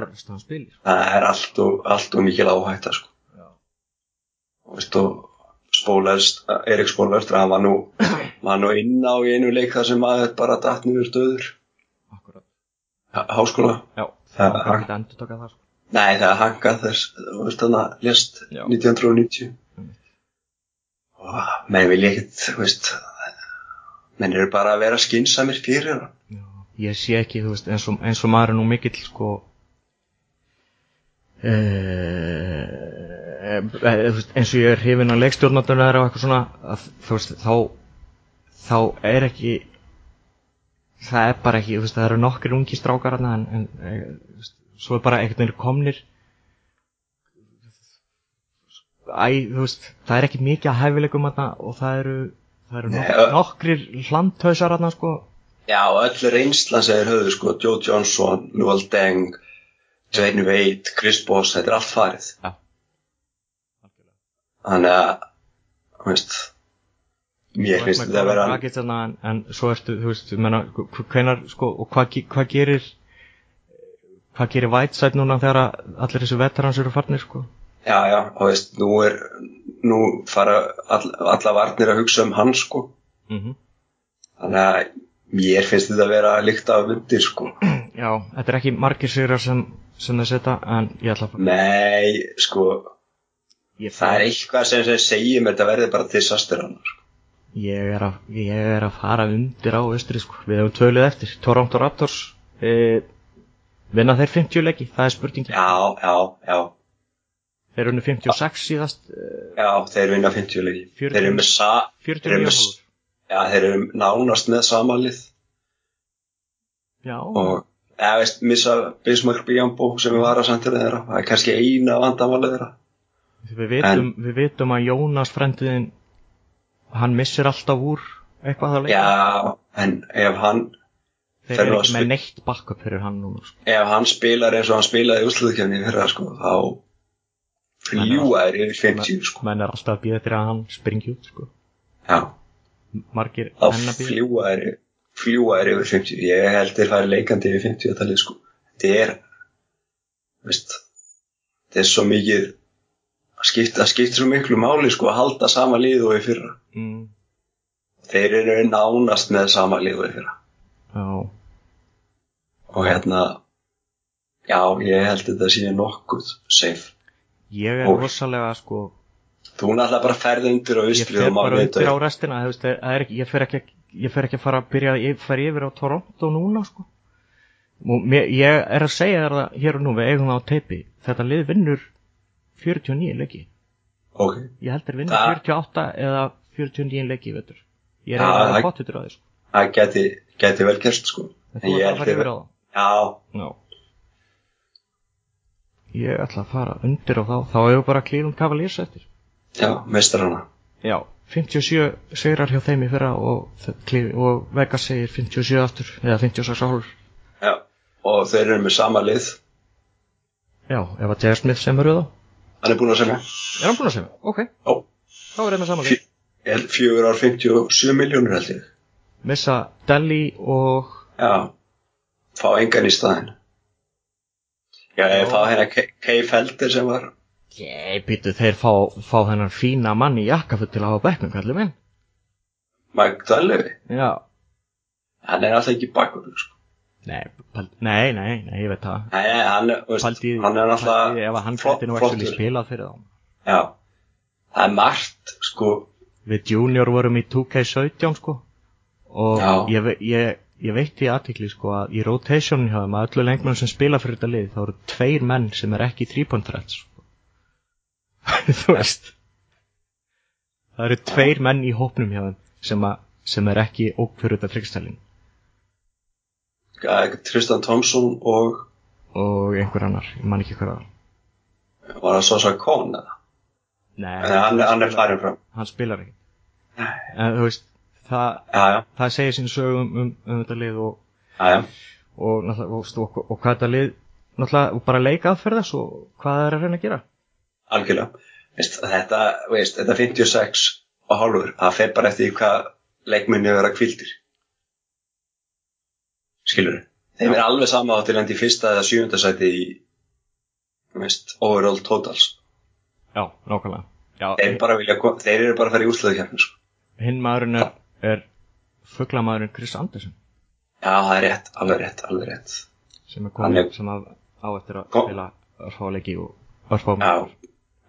Speaker 2: það er allt og, allt og mikil áhætta, sko. Og veist þú, Spólers, Erik Spólers, hann var nú, [COUGHS] var nú inn á í einu leik þar sem maður bara datt niður stöður, háskóla.
Speaker 1: Já,
Speaker 2: Það-
Speaker 1: er ekki endur taka það sko.
Speaker 2: Nei, það hangað þess, þú veist þannig að lést
Speaker 1: Já.
Speaker 2: 1990.
Speaker 1: Mm.
Speaker 2: Og menn vil ég ekkert, þú veist, menn eru bara að vera skinsamir fyrir hann.
Speaker 1: Já, ég sé ekki, þú veist, eins og, eins og maður er nú mikill, sko, eh, eh, þú veist, eins og ég er hrifin að leikstjórnandurinn þeirra og eitthvað svona, að, þú veist, þá, þá er ekki, það er bara ekki, þú veist, það eru nokkri ungi strákar þarna, en, en eh, veist, svo er bara veginn komnir, æ, veist, það er ekki mikið að hæfileikum og það eru, það eru nok
Speaker 2: Nei,
Speaker 1: nokkrir hlandhausar þarna, sko,
Speaker 2: Já, og öll reynslan sem þeir höfðu, sko, Joe Johnson, Luol Deng, Dwayne Wade, Chris Boss, þetta er allt farið.
Speaker 1: Já.
Speaker 2: Þannig að, þú veist, mér finnst þetta að vera
Speaker 1: þarna, en, en svo ertu, þú veist, ég menna, hvenar, sko, og hvað hvað gerir hvað gerir Whiteside núna þegar allir þessu veterans eru farnir, sko
Speaker 2: já, já, og veist, nú er nú fara all, alla varnir að hugsa um hann sko.
Speaker 1: Mm
Speaker 2: þannig að mér finnst þetta að vera líkt af undir sko.
Speaker 1: Já, þetta er ekki margir sigrar sem, sem þeir setja, en ég ætla að
Speaker 2: nei, sko
Speaker 1: ég,
Speaker 2: það er eitthvað sem, sem segir mér þetta verði bara disaster hann sko.
Speaker 1: ég, er að, ég er að fara undir á austri, sko, við hefum tvölið eftir. Toronto Raptors e, vinna þeir 50 leiki, það er spurning
Speaker 2: já, já, já,
Speaker 1: þeir unnu 56 síðast e,
Speaker 2: já, þeir vinna 50 leiki.
Speaker 1: 40.
Speaker 2: þeir eru með sa Þeir
Speaker 1: 49
Speaker 2: eru með- já, þeir eru nánast með samalið
Speaker 1: Já,
Speaker 2: og eða veist, missa Bismarck Biambo sem við var að sendja þeirra. Það er kannski eina vandamálið þeirra.
Speaker 1: Við vitum, við vitum að Jónas frendiðin hann missir alltaf úr eitthvað það leik.
Speaker 2: Já, en ef hann
Speaker 1: þeir eru
Speaker 2: að
Speaker 1: ekki með neitt backup fyrir hann núna sko.
Speaker 2: ef hann spilar eins og hann spilaði í úsluðkjöfni sko, þá fljúa er yfir 50 sko.
Speaker 1: menn er alltaf að býða að hann springi út sko.
Speaker 2: já,
Speaker 1: margir
Speaker 2: þá
Speaker 1: enn að býða
Speaker 2: fljúa fljúa er yfir 50 ég held þeir færi leikandi yfir 50 að talið sko. þetta er veist þetta er svo mikið að skipta, að skipta svo miklu máli sko, að halda sama lið og í fyrra.
Speaker 1: Mm,
Speaker 2: þeir eru nánast með sama lið og í fyrra.
Speaker 1: Já,
Speaker 2: og hérna já, ég held þetta sé nokkuð safe
Speaker 1: ég er
Speaker 2: Og-
Speaker 1: rosalega sko,
Speaker 2: þú náttúrulega bara ferði undir á
Speaker 1: ég fer
Speaker 2: og
Speaker 1: bara undir á
Speaker 2: að
Speaker 1: restina veist, það er ekki, ég fer ekki ég fer ekki að fara að byrja að fara yfir á Toronto núna sko. og mér, ég er að segja þér það hér og nú við eigum það á teipi. Þetta lið vinnur 49 leiki.
Speaker 2: Ok,
Speaker 1: ég held þeir vinnur
Speaker 2: Það-
Speaker 1: 48 eða 49 leiki vetur ég er eiginlega
Speaker 2: það-
Speaker 1: pottitur á því sko.
Speaker 2: það geti, vel kerst sko.
Speaker 1: En
Speaker 2: ég
Speaker 1: að
Speaker 2: held ég-
Speaker 1: það?
Speaker 2: Já,
Speaker 1: Já. Ég ætla að fara undir á þá, þá hefur bara Cleveland Cavaliers eftir.
Speaker 2: já, mestar hana
Speaker 1: Já. 57 sigrar hjá þeim í fyrra og, og Vegas segir 57 aftur, eða 56 áhur.
Speaker 2: já, og þeir eru með sama lið
Speaker 1: Já, ef að J.R. Smith semur þá.
Speaker 2: hann er búin að segja
Speaker 1: Er hann búinn að semja? Ok.
Speaker 2: Ó.
Speaker 1: Þá er þeim með samanlega.
Speaker 2: Fjö- held fjögur ár 57 miljónur held ég
Speaker 1: Missa Delhi og,
Speaker 2: já, fá engan í staðinn já, ég fá hérna Felder sem var
Speaker 1: ég býtu þeir fá, fá þennan fína mann í jakkafutt til að hafa bekknum, kallið minn.
Speaker 2: Mike Dunleavy,
Speaker 1: Já.
Speaker 2: hann er alltaf ekki bakkur sko.
Speaker 1: Nei, pal- nei, nei, nei, ég veit það.
Speaker 2: Nei, hann, veist,
Speaker 1: Pældi,
Speaker 2: hann er alltaf
Speaker 1: ef hann gæti nú ekki spilað fyrir þá.
Speaker 2: já, það er margt sko,
Speaker 1: við junior vorum í 2K17 sko og
Speaker 2: Já.
Speaker 1: ég, ég, ég veit í aðtikli sko að í rotationin hjá þeim að öllu leikmenn sem spila fyrir þetta lið þá eru tveir menn sem er ekki 3-point threats sko. [LAUGHS] þú veist. Það eru tveir menn í hópnum hjá þeim sem, að, sem er ekki ók fyrir þetta tryggstælin
Speaker 2: Tristan Thompson og
Speaker 1: og einhver annar, ég man ekki hver að
Speaker 2: var það Sosa Kohn eða?
Speaker 1: Nei,
Speaker 2: Nei, hann, hann er farin fram.
Speaker 1: Hann spilar ekki. En þú veist það,
Speaker 2: já,
Speaker 1: það segir sín sögum um, um þetta lið og og, og, og, hvað þetta lið og bara leika aðferðas og hvað það er að reyna að gera.
Speaker 2: Algjörlega. Veist, þetta, veist, þetta 56 og hálfur, það fer bara eftir hvað leikminni vera kvildir skilur þeim er alveg sama á til endi fyrsta eða sjúnda sæti í veist, overall totals.
Speaker 1: Já, nákvæmlega. Já,
Speaker 2: þeir, bara vilja, þeir eru bara að fara í úsluðu kjarni sko.
Speaker 1: hinn maðurinn er, er fugglamæðurinn Chris Anderson
Speaker 2: já, það er rétt, alveg rétt, alveg rétt.
Speaker 1: Sem er komin
Speaker 2: er-
Speaker 1: sem að á eftir að spila örfáleiki og örfá
Speaker 2: já,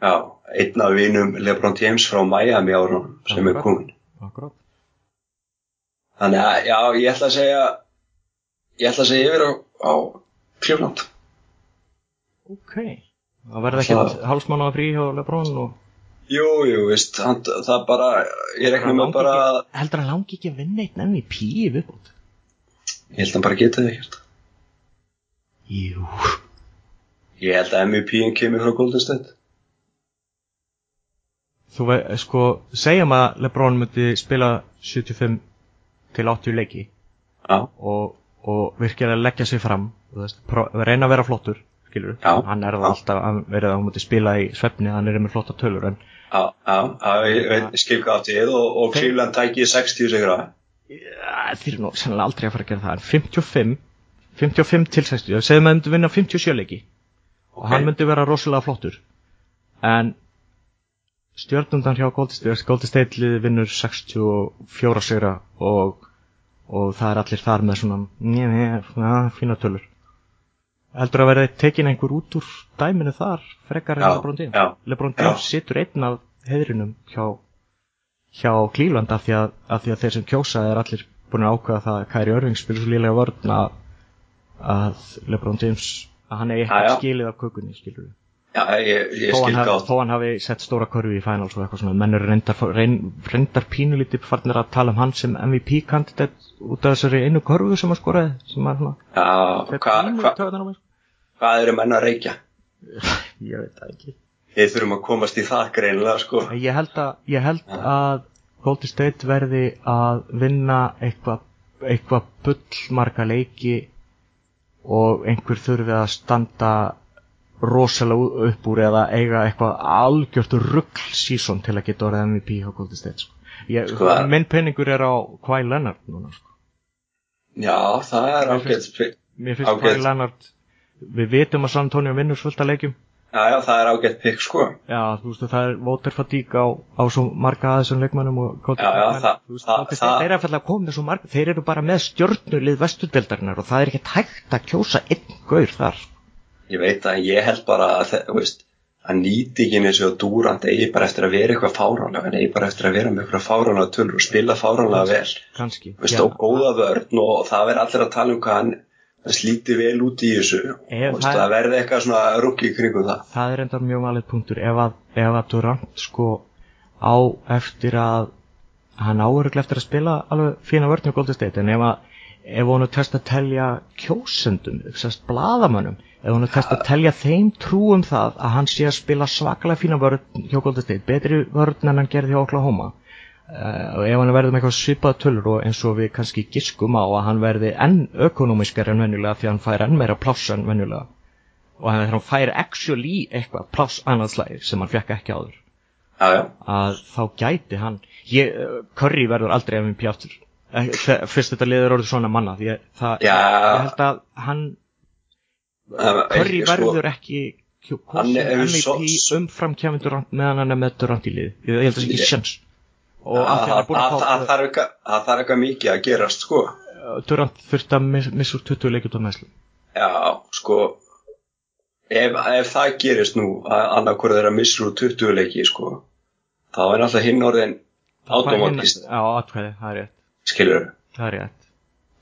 Speaker 2: já, einn af vinum Lebron James frá Miami árunum sem er
Speaker 1: Akkurat.
Speaker 2: komin
Speaker 1: akkurat.
Speaker 2: Þannig að, já, ég ætla að segja ég ætla að segja yfir á, á Cleveland.
Speaker 1: Ok, það verður ekkert
Speaker 2: Það-
Speaker 1: hálsmánaða frí hjá Lebron og
Speaker 2: Jú, jú, veist, hann, það bara, ég rekna með bara, að-
Speaker 1: heldur hann langi ekki að vinna eitt MVP í viðbútt
Speaker 2: ég held að hann bara geta það ekkert.
Speaker 1: jú
Speaker 2: Ég held að MVP-in kemur frá Golden State.
Speaker 1: þú veist, sko, segjum að Lebron myndi spila 75 til 80 leiki
Speaker 2: Já,
Speaker 1: og, og virkilega leggja sig fram veist, reyna að vera flottur skilur,
Speaker 2: Já.
Speaker 1: hann er það alltaf hann verið að hann múti spila í svefni, hann er með flotta tölur en
Speaker 2: Já, já, já, ég veit, skil hvað átt ég og, og Cleveland tæki 60 sigra.
Speaker 1: Já, þeir eru nú sannlega aldrei að fara að gera það en 55 55 til 60 ég segði maður myndi vinna 57 leiki og hann myndi vera rosalega flottur. En stjörnundan hjá Golden State Golden State liði vinnur 64 sigra og, og það er allir þar með svona njö, njö, fína tölur heldur að verði tekin einhver út úr dæminu þar frekar en
Speaker 2: Já,
Speaker 1: Lebron James
Speaker 2: já.
Speaker 1: James situr einn af heiðrinum hjá hjá Cleveland af því að, af því að þeir sem kjósa er allir búin að ákveða það að Kyrie Irving spilir svo lílega vörn að, að LeBron James að hann
Speaker 2: já.
Speaker 1: eitthvað skilið af kökunni skilur við
Speaker 2: Já, ég, ég
Speaker 1: þó, hann
Speaker 2: átt.
Speaker 1: þó hann hafi sett stóra körfi í finals og eitthvað svona menn eru reyndar, reyn, reyndar pínulítið farnir að tala um hann sem MVP kandidat út af þessari einu körfu sem hann skoraði sem svona
Speaker 2: Já,
Speaker 1: fer
Speaker 2: hvað eru menn að reykja? [LAUGHS]
Speaker 1: ég veit það ekki
Speaker 2: Við þurfum að komast í það greinilega, sko.
Speaker 1: Ég held að, ég held að Golden State verði að vinna eitthvað eitthva bullmarga leiki og einhver þurfi að standa rosalega upp úr eða eiga eitthvað algjört rugg sísón til að geta orðið MVP á Golden State sko. Ég,
Speaker 2: Sko, það-
Speaker 1: minn penningur er á Kvæl Leonard núna sko.
Speaker 2: Já, það er ágætt.
Speaker 1: mér finnst
Speaker 2: Ágætt.
Speaker 1: Kvæl Leonard við vitum að San Antonio vinnur fullt að leikjum
Speaker 2: Já, já, það er ágætt pikk, sko.
Speaker 1: Já, þú veist, það er voter fatigue á, á svo marga að þessum leikmannum og
Speaker 2: Já, já, það-
Speaker 1: veist,
Speaker 2: það-
Speaker 1: Golden State
Speaker 2: það-
Speaker 1: er eftir að koma svo marga, þeir eru bara með stjörnulið vesturdeldarinnar og það er ekkert hægt að kjósa einn gaur þar.
Speaker 2: Ég veit að ég held bara að, veist, að nýtingin eins og Durant eigi bara eftir að vera eitthvað fáránlega, hann eigi bara eftir að vera með eitthvað fáránlega tölur og spila fáránlega vel.
Speaker 1: Kannski.
Speaker 2: Þú veist, og góða vörn og það verður allir að tala um hvað hann slíti vel út í þessu. Veist,
Speaker 1: það-
Speaker 2: verði eitthvað svona ruggi kringum það.
Speaker 1: Það er enda mjög valið punktur ef að, ef að Durant sko á eftir að hann áuruglega eftir að spila alveg fína vörn hjá Golden State en ef að ef hún er test að telja kjósendum, sérst bladamönnum ef hún er test að telja þeim trú um það að hann sé að spila svakalega fína vörn hjá Golden State, betri vörn en hann gerði hjá Oklahoma uh, og ef hann verður með eitthvað svipað tölur og eins og við kannski giskum á að hann verði enn ökonomiskar en venjulega því að hann fær enn meira pláss en venjulega og þegar hann fær actually eitthvað pláss annarslægi sem hann fekk ekki áður að þá gæti hann uh, Curry verður aldrei MVP aftur Eh, þe- fyrst þetta liður orðið svona manna því að það,
Speaker 2: Já.
Speaker 1: ég held að hann Curry
Speaker 2: sko,
Speaker 1: verður ekki
Speaker 2: er
Speaker 1: MVP umfram kemur meðan hann er með Durant í lið ég, held að það sé ekki sjans
Speaker 2: Það
Speaker 1: er
Speaker 2: þarf eitthvað- mikið að gerast, sko.
Speaker 1: Durant þurfti að miss- missa úr 20 leikjum á meðslu
Speaker 2: Já, sko. Ef, ef það gerist nú að annarkvörð er að missa úr 20 leiki sko, þá er náttúrulega hinn orðin automatist,
Speaker 1: Já, atkvæði, það er rétt
Speaker 2: skilur
Speaker 1: Það er rétt.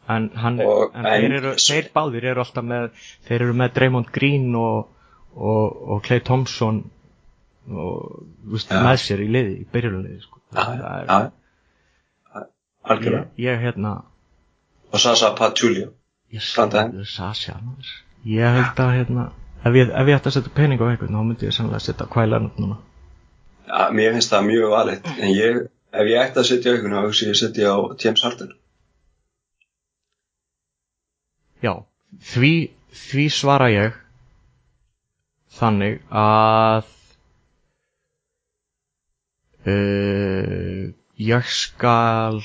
Speaker 1: En, hann,
Speaker 2: Og-
Speaker 1: en,
Speaker 2: en-
Speaker 1: þeir, eru, þeir báðir eru alltaf með þeir eru með Draymond Green og, og, og Clay Thompson og veist,
Speaker 2: Já.
Speaker 1: með sér í liði, í byrjunliði sko. Er-
Speaker 2: já, algjörlega.
Speaker 1: Ég, ég hérna
Speaker 2: og Sasa
Speaker 1: Sasha annars. ég held að hérna ef ég, ef ég ætti að setja pening á eitthvað þá myndi ég sannlega setja kvælan núna.
Speaker 2: Ja, mér finnst það mjög valið en ég, ef ég ætti að setja aukun þá hugsi ég að setja á James Harden.
Speaker 1: Já, því, því svara ég þannig að uh, ég skal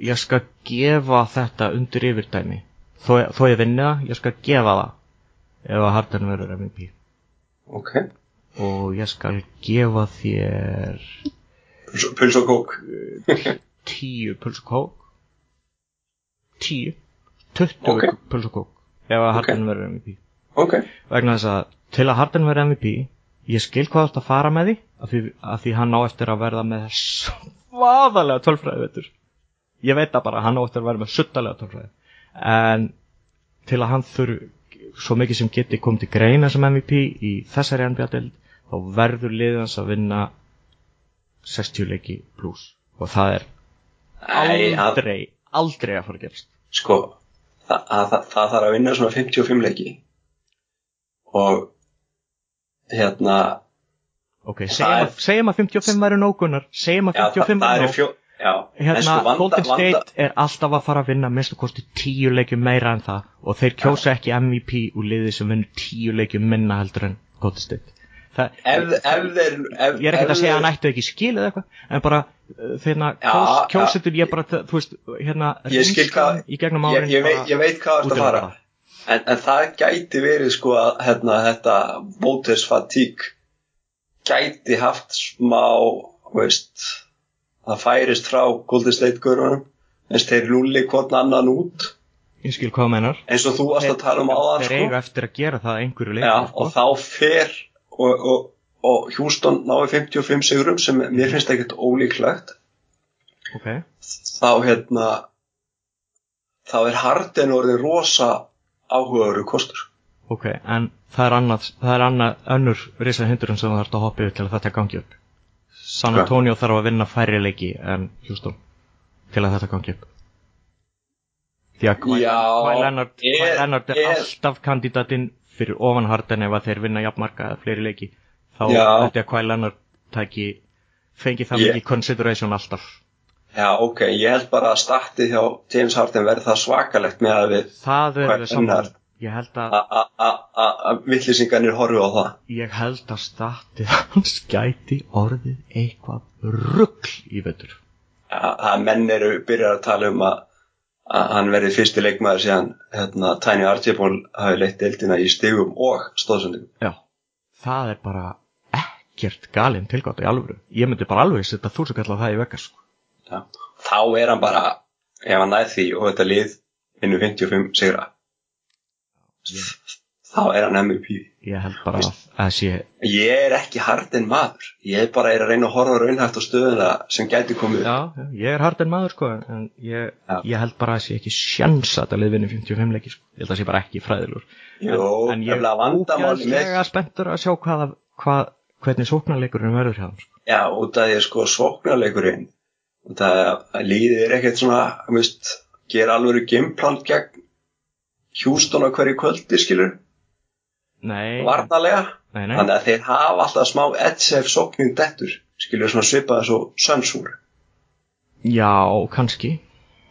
Speaker 1: ég skal gefa þetta undir yfirdæmi þó, þó ég vinna, ég skal gefa það ef að Harden verður MVP
Speaker 2: ok,
Speaker 1: og ég skal gefa þér
Speaker 2: Puls- puls [LAUGHS] og kók
Speaker 1: tíu pulsukók tíu 20
Speaker 2: Ok.
Speaker 1: okay. pulsukók ef að. Harden verður MVP
Speaker 2: ok,
Speaker 1: vegna þess að til að Harden verður MVP ég skil hvað ert að fara með því af því, af því hann á eftir að verða með svaðalega tölfræði veitur ég veit það bara, hann á eftir að verða með suttalega tölfræði en til að hann þurr svo mikið sem geti komið til greina sem MVP í þessari NBA-deild þá verður liðið hans að vinna 60 leiki pluss og það er
Speaker 2: Æ, að,
Speaker 1: aldrei, aldrei að fara að gerast.
Speaker 2: Sko það, að, það, það þarf að vinna svona 55 leiki. Og hérna
Speaker 1: ok, segjum að, segjum að 55 væri nógunar segjum að
Speaker 2: já, það,
Speaker 1: 55
Speaker 2: það
Speaker 1: væri nóg.
Speaker 2: fjó já,
Speaker 1: hérna,
Speaker 2: sko vanda,
Speaker 1: Golden State
Speaker 2: vanda,
Speaker 1: er alltaf að fara að vinna minnstu kosti tíu leikjum meira en það. Og þeir kjósa ekki MVP úr liði sem vinnur tíu leikjum minna heldur en Golden State það,
Speaker 2: ef, ef þeir ef,
Speaker 1: ég er ekkert að segja að hann
Speaker 2: þeir-
Speaker 1: ættu ekki skil eða eitthvað en bara uh, þeirna
Speaker 2: Já,
Speaker 1: kjós,
Speaker 2: já.
Speaker 1: kjósetur ég bara þú veist hérna
Speaker 2: Ég skil hvað-
Speaker 1: í gegnum
Speaker 2: ég,
Speaker 1: árin
Speaker 2: ég, veit, ég veit hvað það er að fara en, en það gæti verið sko að hérna, þetta voters fatigue gæti haft smá veist það færist frá Golden State görunum eins þeir lúli hvort annan út
Speaker 1: ég skil hvað þú meinar
Speaker 2: eins og þú varst að tala um áðan
Speaker 1: þeir
Speaker 2: sko.
Speaker 1: eiga eftir að gera það að einhverju leik
Speaker 2: Já,
Speaker 1: sko.
Speaker 2: og þá fer og, og, og Houston náði 55 sigurum sem mér finnst ekkert ólíklegt.
Speaker 1: Ok,
Speaker 2: þá hérna þá er Harden orðin rosa áhugaður kostur.
Speaker 1: Ok, en það er annað það er annað önnur risa hindurinn sem það þarf að hoppa yfir til að þetta gangi upp. San
Speaker 2: Hvað?
Speaker 1: Antonio þarf að vinna færri leiki en Houston til að þetta gangi upp. Því að Leonard
Speaker 2: er,
Speaker 1: er- alltaf kandidatinn fyrir ofan Harden ef að þeir vinna jafnmarka eða fleiri leiki þá ég að Kawhi Leonard tæki fengi það mikið consideration alltaf.
Speaker 2: Já, ok, ég held bara að startið hjá James Harden verði það svakalegt með að við
Speaker 1: það er við saman ég held að
Speaker 2: að villisingarnir horfi á það.
Speaker 1: Ég held að statið hans gæti orðið eitthvað rugl í vetur.
Speaker 2: Að að menn eru byrjar að tala um að, að hann verði fyrsti leikmaður síðan hérna, Tiny Archibald hafi leitt deildina í stigum og stóðsendingum
Speaker 1: já, það er bara ekkert galinn tilgátt í alvöru ég myndi bara alveg setja þú svo kalla það í Vegas sko.
Speaker 2: Já. þá er hann bara ef hann næð því og þetta lið vinnur 55 sigra þá er hann MVP
Speaker 1: ég held bara að, að sé
Speaker 2: ég er ekki Harden maður. Ég er bara er að reyna að horfa raunhæft á stöðuna sem gæti komið
Speaker 1: já, já, ég er harden maður sko en ég, ég held bara að sé ekki sjans að þetta lið vinni 55 leiki sko. ég held að sé bara ekki fræðilur
Speaker 2: Jó,
Speaker 1: en, en ég er ógæðslega spenntur að sjá hvað, hvað, hvernig sóknarleikurinn verður hjá sko.
Speaker 2: Já, út af því sko svoknarleikurinn út af að líðið er ekkert svona, veist, gera alveg gameplan gegn Houston á hverju kvöldi, skilur,
Speaker 1: nei,
Speaker 2: varnalega
Speaker 1: nei, nei.
Speaker 2: þannig að þeir hafa alltaf smá edge ef sóknin dettur, skilur, svona svipaði svo Sunsúr
Speaker 1: já, kannski.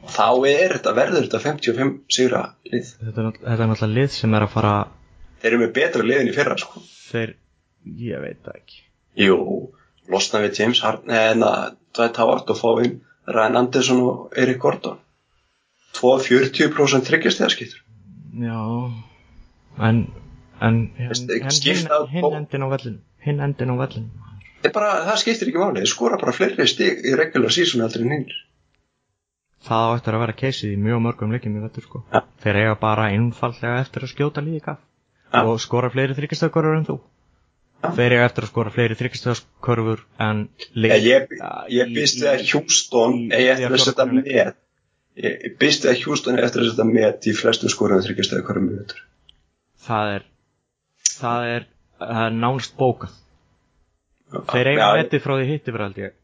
Speaker 2: Þá er þetta, verður þetta 55 sigra lið.
Speaker 1: Þetta er, þetta er náttúrulega lið sem er að fara
Speaker 2: þeir eru með betra liðin í fyrra, sko.
Speaker 1: Þeir, ég veit það ekki.
Speaker 2: Jú, losna við James Harden en að Dwight Howard og fá inn Ryan Anderson og Eric Gordon. 2-40% þryggjastæðarskiptur
Speaker 1: já en en, en, en hinn, endin á vellin hinn endin á vellin
Speaker 2: Það, er bara, það skiptir ekki máli, þeir skora bara fleiri stig í regular season heldur en hinn.
Speaker 1: það á eftir að vera keisið í mjög mörgum leikjum í vettur sko
Speaker 2: Ja.
Speaker 1: þeir eiga bara einfallega eftir að skjóta líði kaff
Speaker 2: Ja.
Speaker 1: og skora fleiri þryggjastöðkorfur en þú þeir eiga eftir að skora fleiri þryggjastöðkorfur en
Speaker 2: Ég, ég, ég býst við að eigi
Speaker 1: í-
Speaker 2: eftir að setja með ég býst við að Houston eigi eftir að setja með í flestum skorum minutur.
Speaker 1: það er það er, er nánast bókað. Þeir eiga metið frá því hitti fyrir held ég.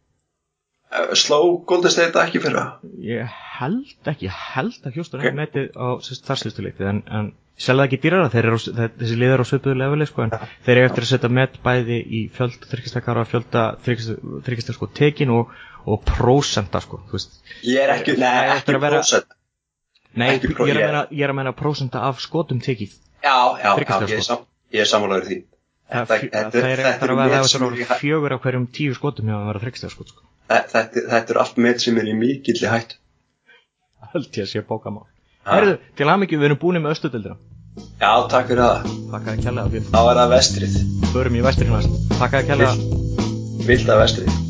Speaker 2: Eh, Sló Golden State ekki fyrra?
Speaker 1: Ég held ekki, ég held að Houston hefði metið á þarslistu leikti en, en selða ekki þeir, þessi liðar á svipuðu leveli sko, en þeir eru eftir að setja met bæði í fjölda þryggistakara fjölda þryggistakara sko tekin og, og prósenta sko,
Speaker 2: Ég er ekki, nei, ekki prósent.
Speaker 1: Nei,
Speaker 2: Ekki
Speaker 1: ég er meina, ég er að meina prósenta af skotum tekið.
Speaker 2: Já, já, já, ég er,
Speaker 1: stiga
Speaker 2: sam, ég er sammálaður því.
Speaker 1: Það er eftir að
Speaker 2: í
Speaker 1: að
Speaker 2: hæ-
Speaker 1: fjögur af hverjum tíu skotum hjá að vera þryggistakara skot sko.
Speaker 2: Þetta, eru allt með sem er í mikilli hættu.
Speaker 1: held ég að sé bókamál Herðu, til aðmyggju, við erum búin með östudildina
Speaker 2: Já, takk fyrir það.
Speaker 1: Takk að kella,
Speaker 2: Þá er það vestrið.
Speaker 1: förum í vesturinn næst Takk að kella
Speaker 2: Vilda vestrið.